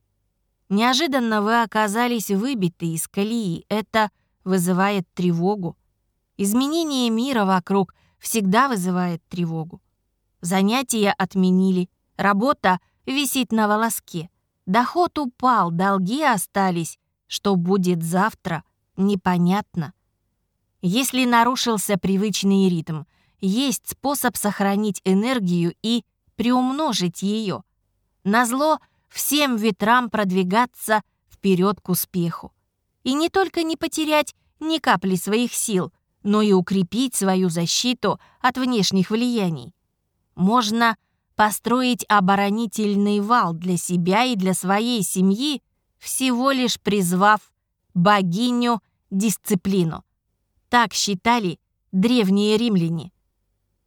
A: Неожиданно вы оказались выбиты из колеи. Это вызывает тревогу. Изменение мира вокруг всегда вызывает тревогу. Занятия отменили, работа висит на волоске. Доход упал, долги остались. Что будет завтра, непонятно. Если нарушился привычный ритм, есть способ сохранить энергию и приумножить ее. Назло всем ветрам продвигаться вперед к успеху и не только не потерять ни капли своих сил, но и укрепить свою защиту от внешних влияний. Можно построить оборонительный вал для себя и для своей семьи, всего лишь призвав богиню дисциплину. Так считали древние римляне.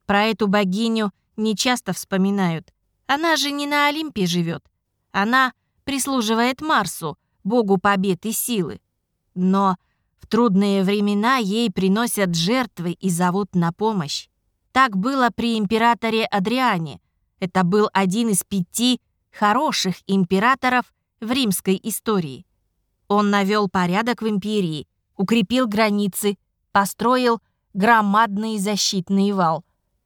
A: Про эту богиню не часто вспоминают. Она же не на Олимпе живет. Она прислуживает Марсу, богу побед и силы. Но трудные времена ей приносят жертвы и зовут на помощь. Так было при императоре Адриане. Это был один из пяти хороших императоров в римской истории. Он навел порядок в империи, укрепил границы, построил громадный защитный вал,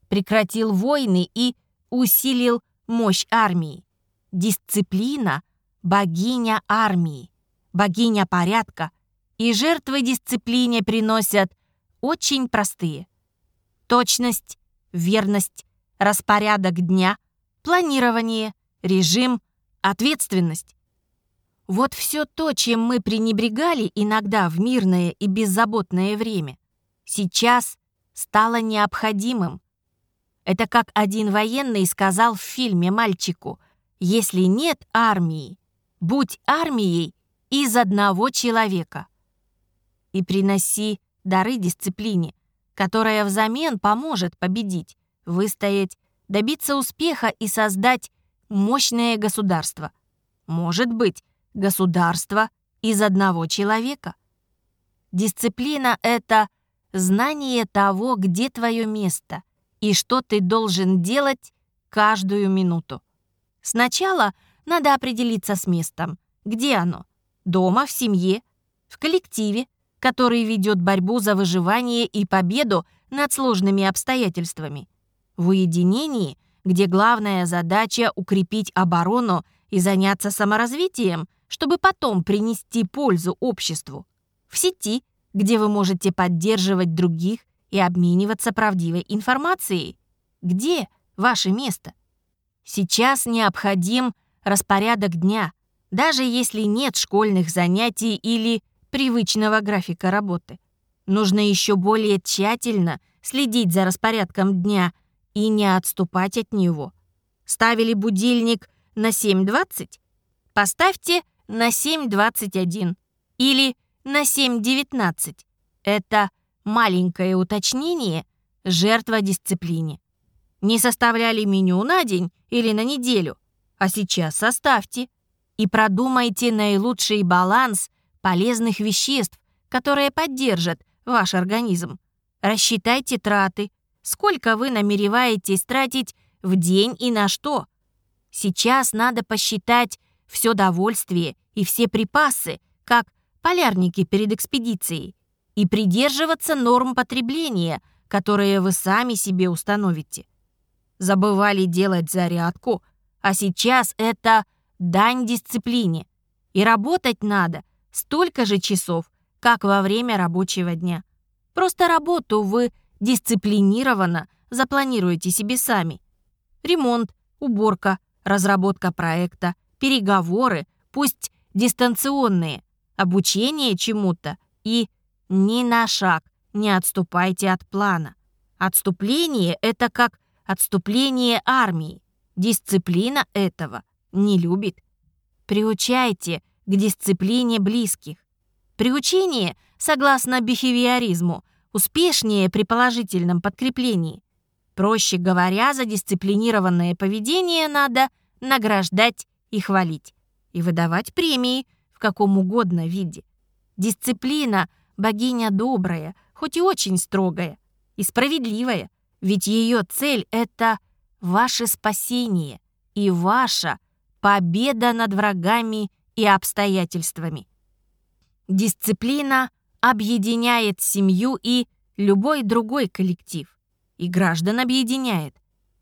A: прекратил войны и усилил мощь армии. Дисциплина — богиня армии, богиня порядка, и жертвы дисциплине приносят очень простые. Точность, верность, распорядок дня, планирование, режим, ответственность. Вот все то, чем мы пренебрегали иногда в мирное и беззаботное время, сейчас стало необходимым. Это как один военный сказал в фильме мальчику, если нет армии, Будь армией из одного человека. И приноси дары дисциплине, которая взамен поможет победить, выстоять, добиться успеха и создать мощное государство. Может быть, государство из одного человека. Дисциплина — это знание того, где твое место и что ты должен делать каждую минуту. Сначала надо определиться с местом. Где оно? Дома, в семье, в коллективе, который ведет борьбу за выживание и победу над сложными обстоятельствами. В уединении, где главная задача — укрепить оборону и заняться саморазвитием, чтобы потом принести пользу обществу. В сети, где вы можете поддерживать других и обмениваться правдивой информацией. Где ваше место? Сейчас необходим распорядок дня, даже если нет школьных занятий или привычного графика работы. Нужно еще более тщательно следить за распорядком дня и не отступать от него. Ставили будильник на 7.20? Поставьте на 7.21 или на 7.19. Это маленькое уточнение – жертва дисциплине. Не составляли меню на день или на неделю, а сейчас составьте и продумайте наилучший баланс полезных веществ, которые поддержат ваш организм. Рассчитайте траты, сколько вы намереваетесь тратить в день и на что. Сейчас надо посчитать все довольствие и все припасы, как полярники перед экспедицией, и придерживаться норм потребления, которые вы сами себе установите. Забывали делать зарядку, а сейчас это дань дисциплине. И работать надо – столько же часов, как во время рабочего дня. Просто работу вы дисциплинированно запланируете себе сами. Ремонт, уборка, разработка проекта, переговоры, пусть дистанционные, обучение чему-то и ни на шаг не отступайте от плана. Отступление — это как отступление армии. Дисциплина этого не любит. Приучайте к дисциплине близких. Приучение, согласно бихевиоризму, успешнее при положительном подкреплении. Проще говоря, за дисциплинированное поведение надо награждать и хвалить, и выдавать премии в каком угодно виде. Дисциплина — богиня добрая, хоть и очень строгая, и справедливая, ведь ее цель — это ваше спасение и ваша победа над врагами и обстоятельствами. Дисциплина объединяет семью и любой другой коллектив. И граждан объединяет.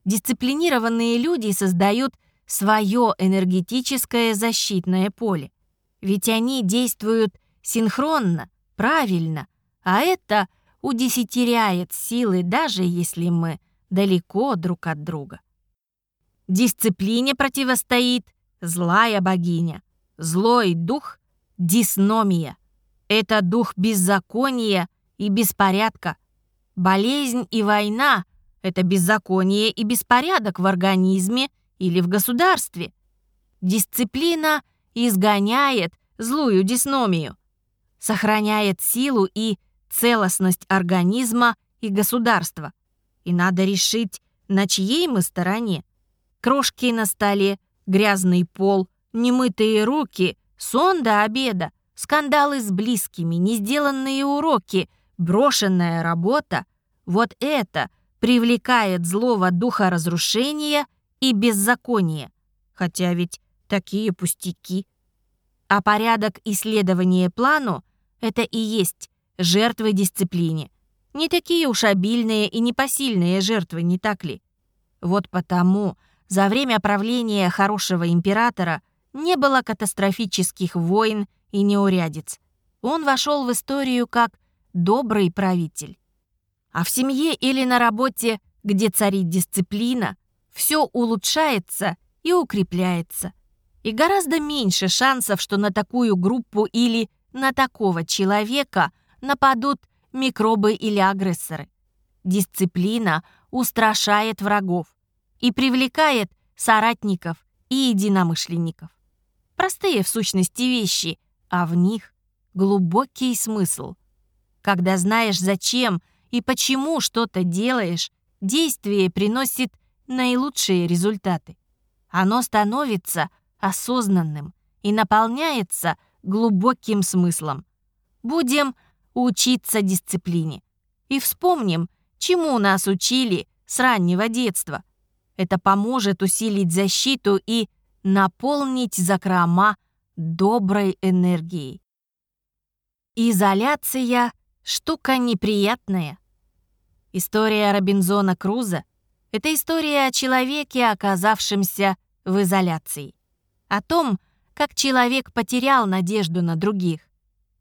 A: Дисциплинированные люди создают свое энергетическое защитное поле. Ведь они действуют синхронно, правильно, а это удесятеряет силы, даже если мы далеко друг от друга. Дисциплине противостоит злая богиня, Злой дух — дисномия. Это дух беззакония и беспорядка. Болезнь и война — это беззаконие и беспорядок в организме или в государстве. Дисциплина изгоняет злую дисномию, сохраняет силу и целостность организма и государства. И надо решить, на чьей мы стороне. Крошки на столе, грязный пол, Немытые руки, сон до обеда, скандалы с близкими, несделанные уроки, брошенная работа — вот это привлекает злого духа разрушения и беззакония. Хотя ведь такие пустяки. А порядок исследования плану — это и есть жертвы дисциплине. Не такие уж обильные и непосильные жертвы, не так ли? Вот потому за время правления хорошего императора – не было катастрофических войн и неурядиц. Он вошел в историю как добрый правитель. А в семье или на работе, где царит дисциплина, все улучшается и укрепляется. И гораздо меньше шансов, что на такую группу или на такого человека нападут микробы или агрессоры. Дисциплина устрашает врагов и привлекает соратников и единомышленников. Простые в сущности вещи, а в них глубокий смысл. Когда знаешь, зачем и почему что-то делаешь, действие приносит наилучшие результаты. Оно становится осознанным и наполняется глубоким смыслом. Будем учиться дисциплине. И вспомним, чему нас учили с раннего детства. Это поможет усилить защиту и наполнить закрома доброй энергией. Изоляция — штука неприятная. История Робинзона Круза — это история о человеке, оказавшемся в изоляции. О том, как человек потерял надежду на других.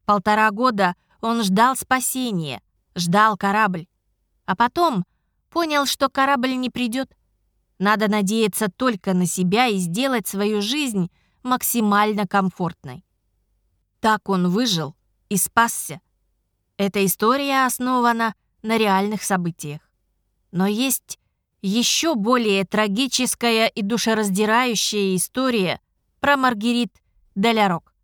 A: Полтора года он ждал спасения, ждал корабль. А потом понял, что корабль не придет. Надо надеяться только на себя и сделать свою жизнь максимально комфортной. Так он выжил и спасся. Эта история основана на реальных событиях. Но есть еще более трагическая и душераздирающая история про Маргерит Делярок,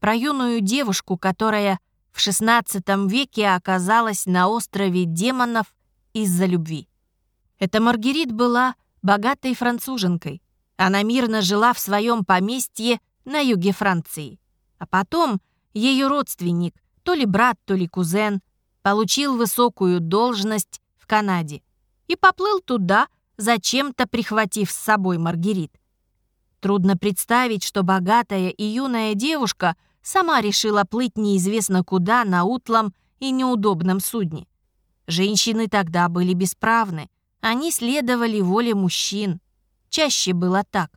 A: про юную девушку, которая в XVI веке оказалась на острове демонов из-за любви. Эта Маргерит была богатой француженкой. Она мирно жила в своем поместье на юге Франции. А потом ее родственник, то ли брат, то ли кузен, получил высокую должность в Канаде и поплыл туда, зачем-то прихватив с собой Маргерит. Трудно представить, что богатая и юная девушка – сама решила плыть неизвестно куда на утлом и неудобном судне. Женщины тогда были бесправны, они следовали воле мужчин. Чаще было так.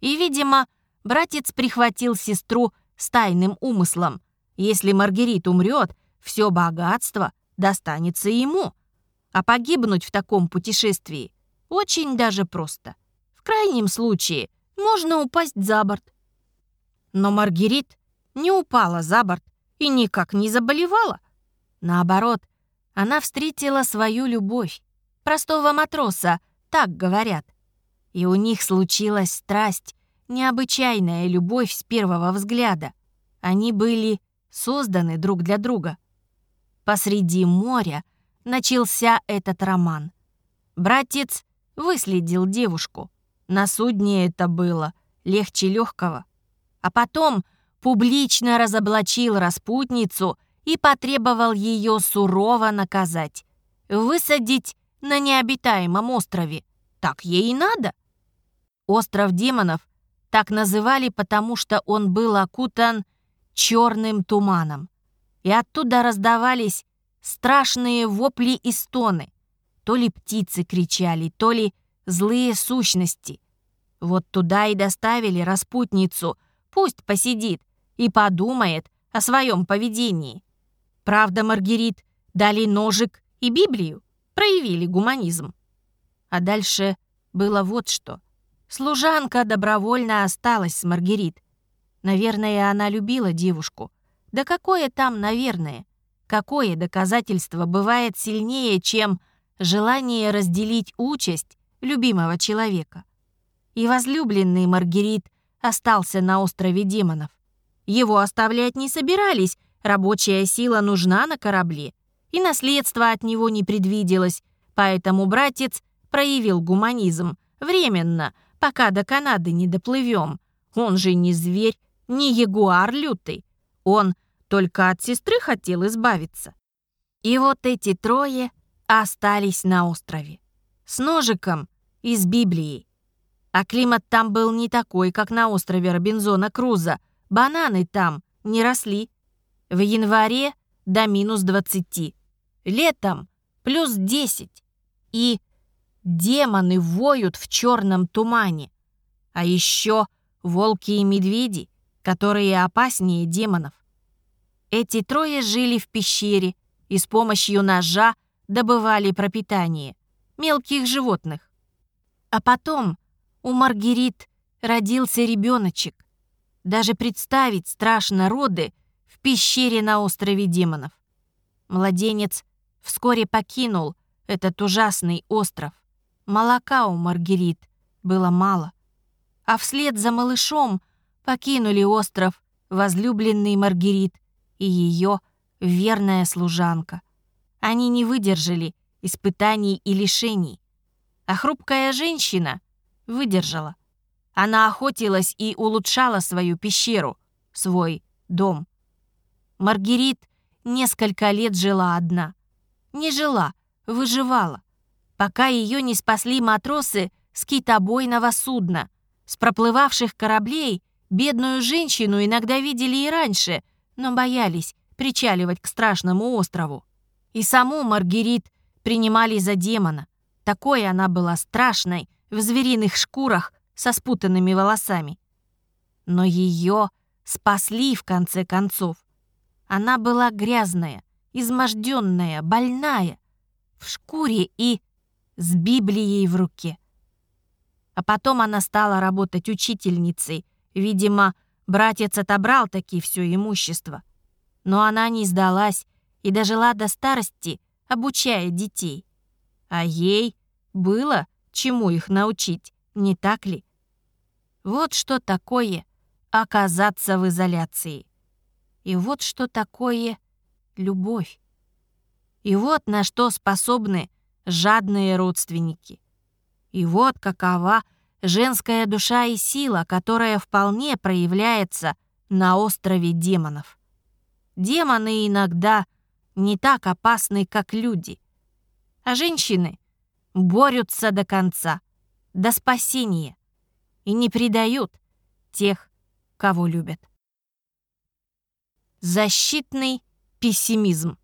A: И, видимо, братец прихватил сестру с тайным умыслом. Если Маргарит умрет, все богатство достанется ему. А погибнуть в таком путешествии очень даже просто. В крайнем случае можно упасть за борт. Но Маргарит не упала за борт и никак не заболевала. Наоборот, она встретила свою любовь. Простого матроса, так говорят. И у них случилась страсть, необычайная любовь с первого взгляда. Они были созданы друг для друга. Посреди моря начался этот роман. Братец выследил девушку. На судне это было легче легкого. А потом публично разоблачил распутницу и потребовал ее сурово наказать, высадить на необитаемом острове. Так ей и надо. Остров демонов так называли, потому что он был окутан черным туманом. И оттуда раздавались страшные вопли и стоны. То ли птицы кричали, то ли злые сущности. Вот туда и доставили распутницу, пусть посидит, и подумает о своем поведении. Правда, Маргарит дали ножик и Библию, проявили гуманизм. А дальше было вот что. Служанка добровольно осталась с Маргарит. Наверное, она любила девушку. Да какое там «наверное»? Какое доказательство бывает сильнее, чем желание разделить участь любимого человека? И возлюбленный Маргарит остался на острове демонов. Его оставлять не собирались, рабочая сила нужна на корабле, и наследство от него не предвиделось, поэтому братец проявил гуманизм, временно, пока до Канады не доплывем. Он же не зверь, не ягуар лютый. Он только от сестры хотел избавиться. И вот эти трое остались на острове. С ножиком и с Библией. А климат там был не такой, как на острове Робинзона Круза — Бананы там не росли. В январе до минус 20. Летом плюс 10. И демоны воют в черном тумане. А еще волки и медведи, которые опаснее демонов. Эти трое жили в пещере и с помощью ножа добывали пропитание мелких животных. А потом у Маргарит родился ребеночек. Даже представить страшно роды в пещере на острове демонов. Младенец вскоре покинул этот ужасный остров. Молока у Маргарит было мало. А вслед за малышом покинули остров возлюбленный Маргерит и ее верная служанка. Они не выдержали испытаний и лишений, а хрупкая женщина выдержала. Она охотилась и улучшала свою пещеру, свой дом. Маргерит несколько лет жила одна. Не жила, выживала, пока ее не спасли матросы с китобойного судна. С проплывавших кораблей бедную женщину иногда видели и раньше, но боялись причаливать к страшному острову. И саму Маргерит принимали за демона. Такой она была страшной, в звериных шкурах со спутанными волосами. Но ее спасли в конце концов. Она была грязная, изможденная, больная, в шкуре и с Библией в руке. А потом она стала работать учительницей. Видимо, братец отобрал таки все имущество. Но она не сдалась и дожила до старости, обучая детей. А ей было чему их научить, не так ли? Вот что такое оказаться в изоляции. И вот что такое любовь. И вот на что способны жадные родственники. И вот какова женская душа и сила, которая вполне проявляется на острове демонов. Демоны иногда не так опасны, как люди, а женщины борются до конца, до спасения и не предают тех, кого любят. Защитный пессимизм.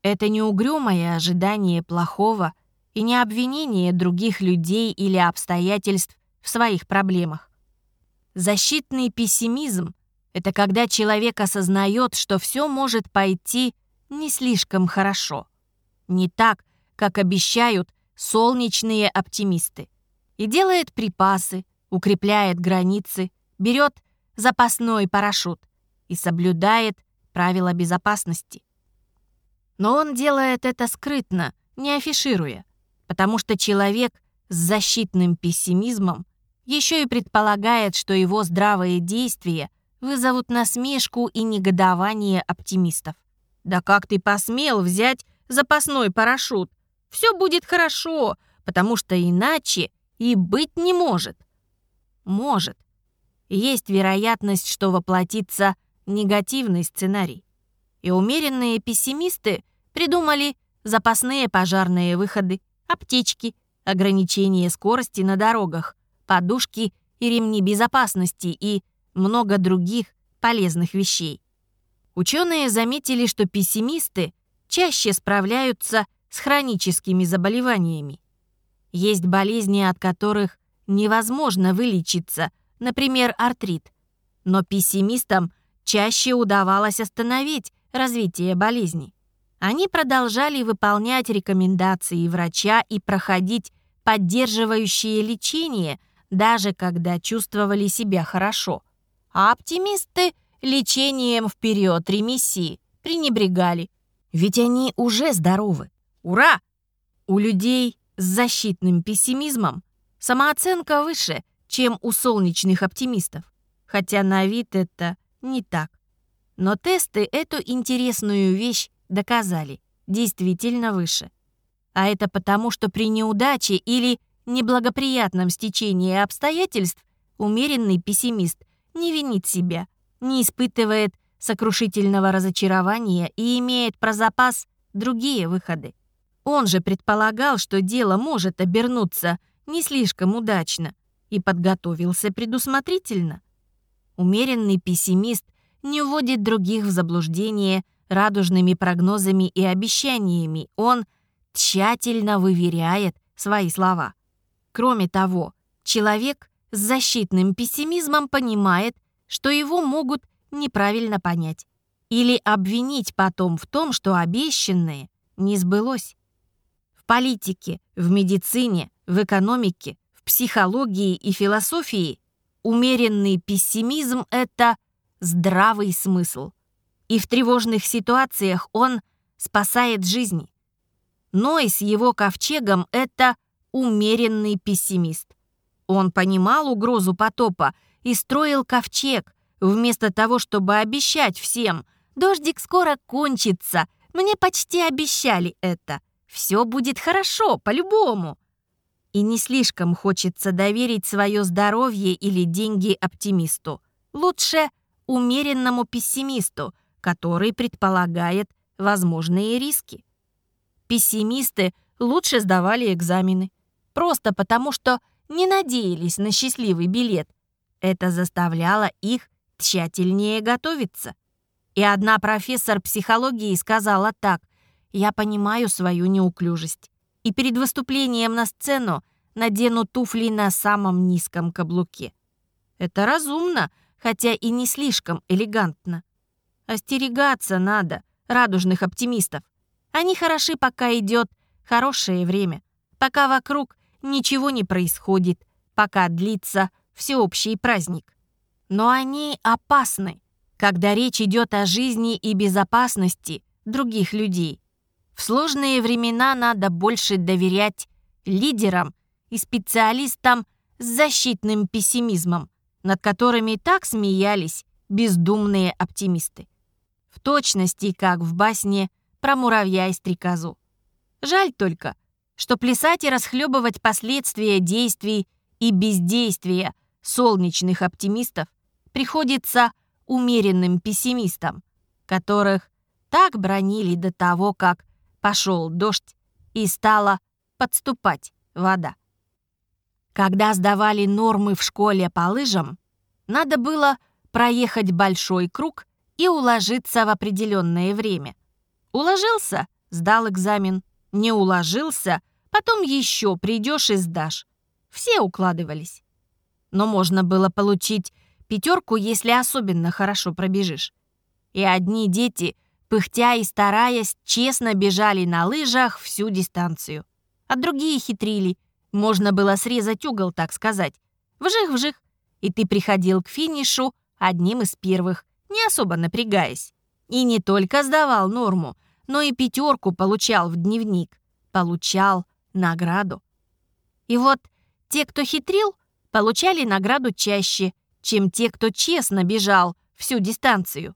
A: Это не угрюмое ожидание плохого и не обвинение других людей или обстоятельств в своих проблемах. Защитный пессимизм — это когда человек осознает, что все может пойти не слишком хорошо. Не так, как обещают солнечные оптимисты. И делает припасы, укрепляет границы, берет запасной парашют и соблюдает правила безопасности. Но он делает это скрытно, не афишируя, потому что человек с защитным пессимизмом еще и предполагает, что его здравые действия вызовут насмешку и негодование оптимистов. «Да как ты посмел взять запасной парашют? Все будет хорошо, потому что иначе и быть не может». Может. Есть вероятность, что воплотится негативный сценарий и умеренные пессимисты придумали запасные пожарные выходы, аптечки, ограничение скорости на дорогах, подушки и ремни безопасности и много других полезных вещей. Ученые заметили, что пессимисты чаще справляются с хроническими заболеваниями. Есть болезни, от которых невозможно вылечиться, например, артрит. Но пессимистам чаще удавалось остановить развитие болезни. Они продолжали выполнять рекомендации врача и проходить поддерживающее лечение, даже когда чувствовали себя хорошо. А оптимисты лечением в период ремиссии пренебрегали. Ведь они уже здоровы. Ура! У людей с защитным пессимизмом самооценка выше, чем у солнечных оптимистов. Хотя на вид это не так. Но тесты эту интересную вещь доказали, действительно выше. А это потому, что при неудаче или неблагоприятном стечении обстоятельств умеренный пессимист не винит себя, не испытывает сокрушительного разочарования и имеет про запас другие выходы. Он же предполагал, что дело может обернуться не слишком удачно и подготовился предусмотрительно. Умеренный пессимист не вводит других в заблуждение радужными прогнозами и обещаниями. Он тщательно выверяет свои слова. Кроме того, человек с защитным пессимизмом понимает, что его могут неправильно понять или обвинить потом в том, что обещанное не сбылось. В политике, в медицине, в экономике, в психологии и философии умеренный пессимизм — это здравый смысл. И в тревожных ситуациях он спасает жизни. Ной с его ковчегом — это умеренный пессимист. Он понимал угрозу потопа и строил ковчег, вместо того, чтобы обещать всем «Дождик скоро кончится, мне почти обещали это, все будет хорошо, по-любому». И не слишком хочется доверить свое здоровье или деньги оптимисту. Лучше умеренному пессимисту, который предполагает возможные риски. Пессимисты лучше сдавали экзамены. Просто потому, что не надеялись на счастливый билет. Это заставляло их тщательнее готовиться. И одна профессор психологии сказала так, «Я понимаю свою неуклюжесть, и перед выступлением на сцену надену туфли на самом низком каблуке». Это разумно, хотя и не слишком элегантно. Остерегаться надо радужных оптимистов. Они хороши, пока идет хорошее время, пока вокруг ничего не происходит, пока длится всеобщий праздник. Но они опасны, когда речь идет о жизни и безопасности других людей. В сложные времена надо больше доверять лидерам и специалистам с защитным пессимизмом, над которыми так смеялись бездумные оптимисты. В точности, как в басне про муравья и стрекозу. Жаль только, что плясать и расхлебывать последствия действий и бездействия солнечных оптимистов приходится умеренным пессимистам, которых так бронили до того, как пошел дождь и стала подступать вода. Когда сдавали нормы в школе по лыжам, надо было проехать большой круг и уложиться в определенное время. Уложился — сдал экзамен. Не уложился — потом еще придешь и сдашь. Все укладывались. Но можно было получить пятерку, если особенно хорошо пробежишь. И одни дети, пыхтя и стараясь, честно бежали на лыжах всю дистанцию. А другие хитрили, можно было срезать угол, так сказать. Вжих-вжих. И ты приходил к финишу одним из первых, не особо напрягаясь. И не только сдавал норму, но и пятерку получал в дневник. Получал награду. И вот те, кто хитрил, получали награду чаще, чем те, кто честно бежал всю дистанцию.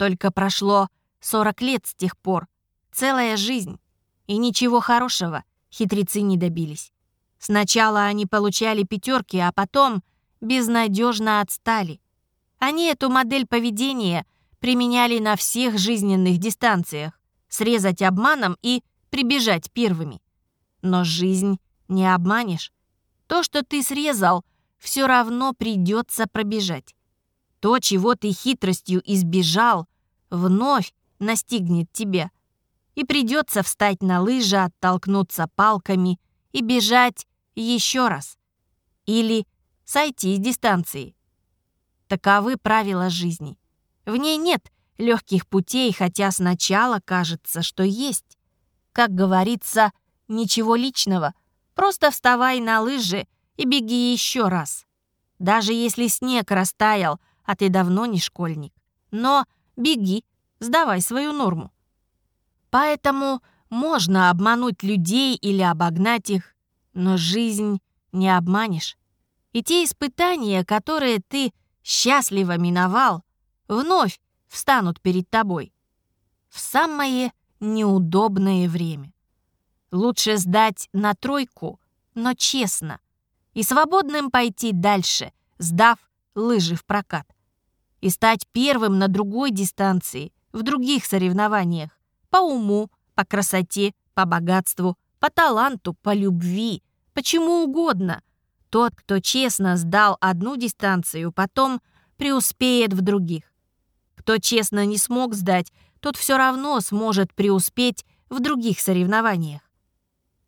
A: Только прошло 40 лет с тех пор, целая жизнь, и ничего хорошего хитрецы не добились. Сначала они получали пятерки, а потом безнадежно отстали. Они эту модель поведения применяли на всех жизненных дистанциях. Срезать обманом и прибежать первыми. Но жизнь не обманешь. То, что ты срезал, все равно придется пробежать. То, чего ты хитростью избежал, вновь настигнет тебя. И придется встать на лыжи, оттолкнуться палками и бежать еще раз. Или сойти с дистанции. Таковы правила жизни. В ней нет легких путей, хотя сначала кажется, что есть. Как говорится, ничего личного. Просто вставай на лыжи и беги еще раз. Даже если снег растаял, а ты давно не школьник. Но беги, сдавай свою норму. Поэтому можно обмануть людей или обогнать их, но жизнь не обманешь. И те испытания, которые ты счастливо миновал, вновь встанут перед тобой. В самое неудобное время. Лучше сдать на тройку, но честно. И свободным пойти дальше, сдав лыжи в прокат. И стать первым на другой дистанции, в других соревнованиях. По уму, по красоте, по богатству, по таланту, по любви, почему угодно. Тот, кто честно сдал одну дистанцию, потом преуспеет в других. Кто честно не смог сдать, тот все равно сможет преуспеть в других соревнованиях.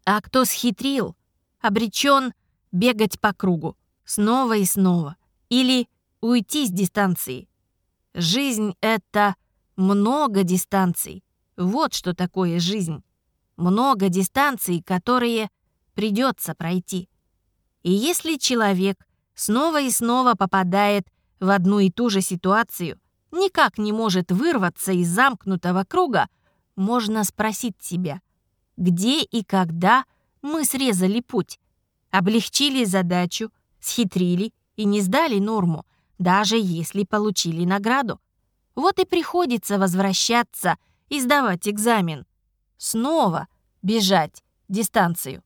A: А кто схитрил, обречен бегать по кругу снова и снова или уйти с дистанции. Жизнь — это много дистанций. Вот что такое жизнь. Много дистанций, которые придется пройти. И если человек снова и снова попадает в одну и ту же ситуацию, никак не может вырваться из замкнутого круга, можно спросить себя — где и когда мы срезали путь, облегчили задачу, схитрили и не сдали норму, даже если получили награду. Вот и приходится возвращаться и сдавать экзамен. Снова бежать дистанцию.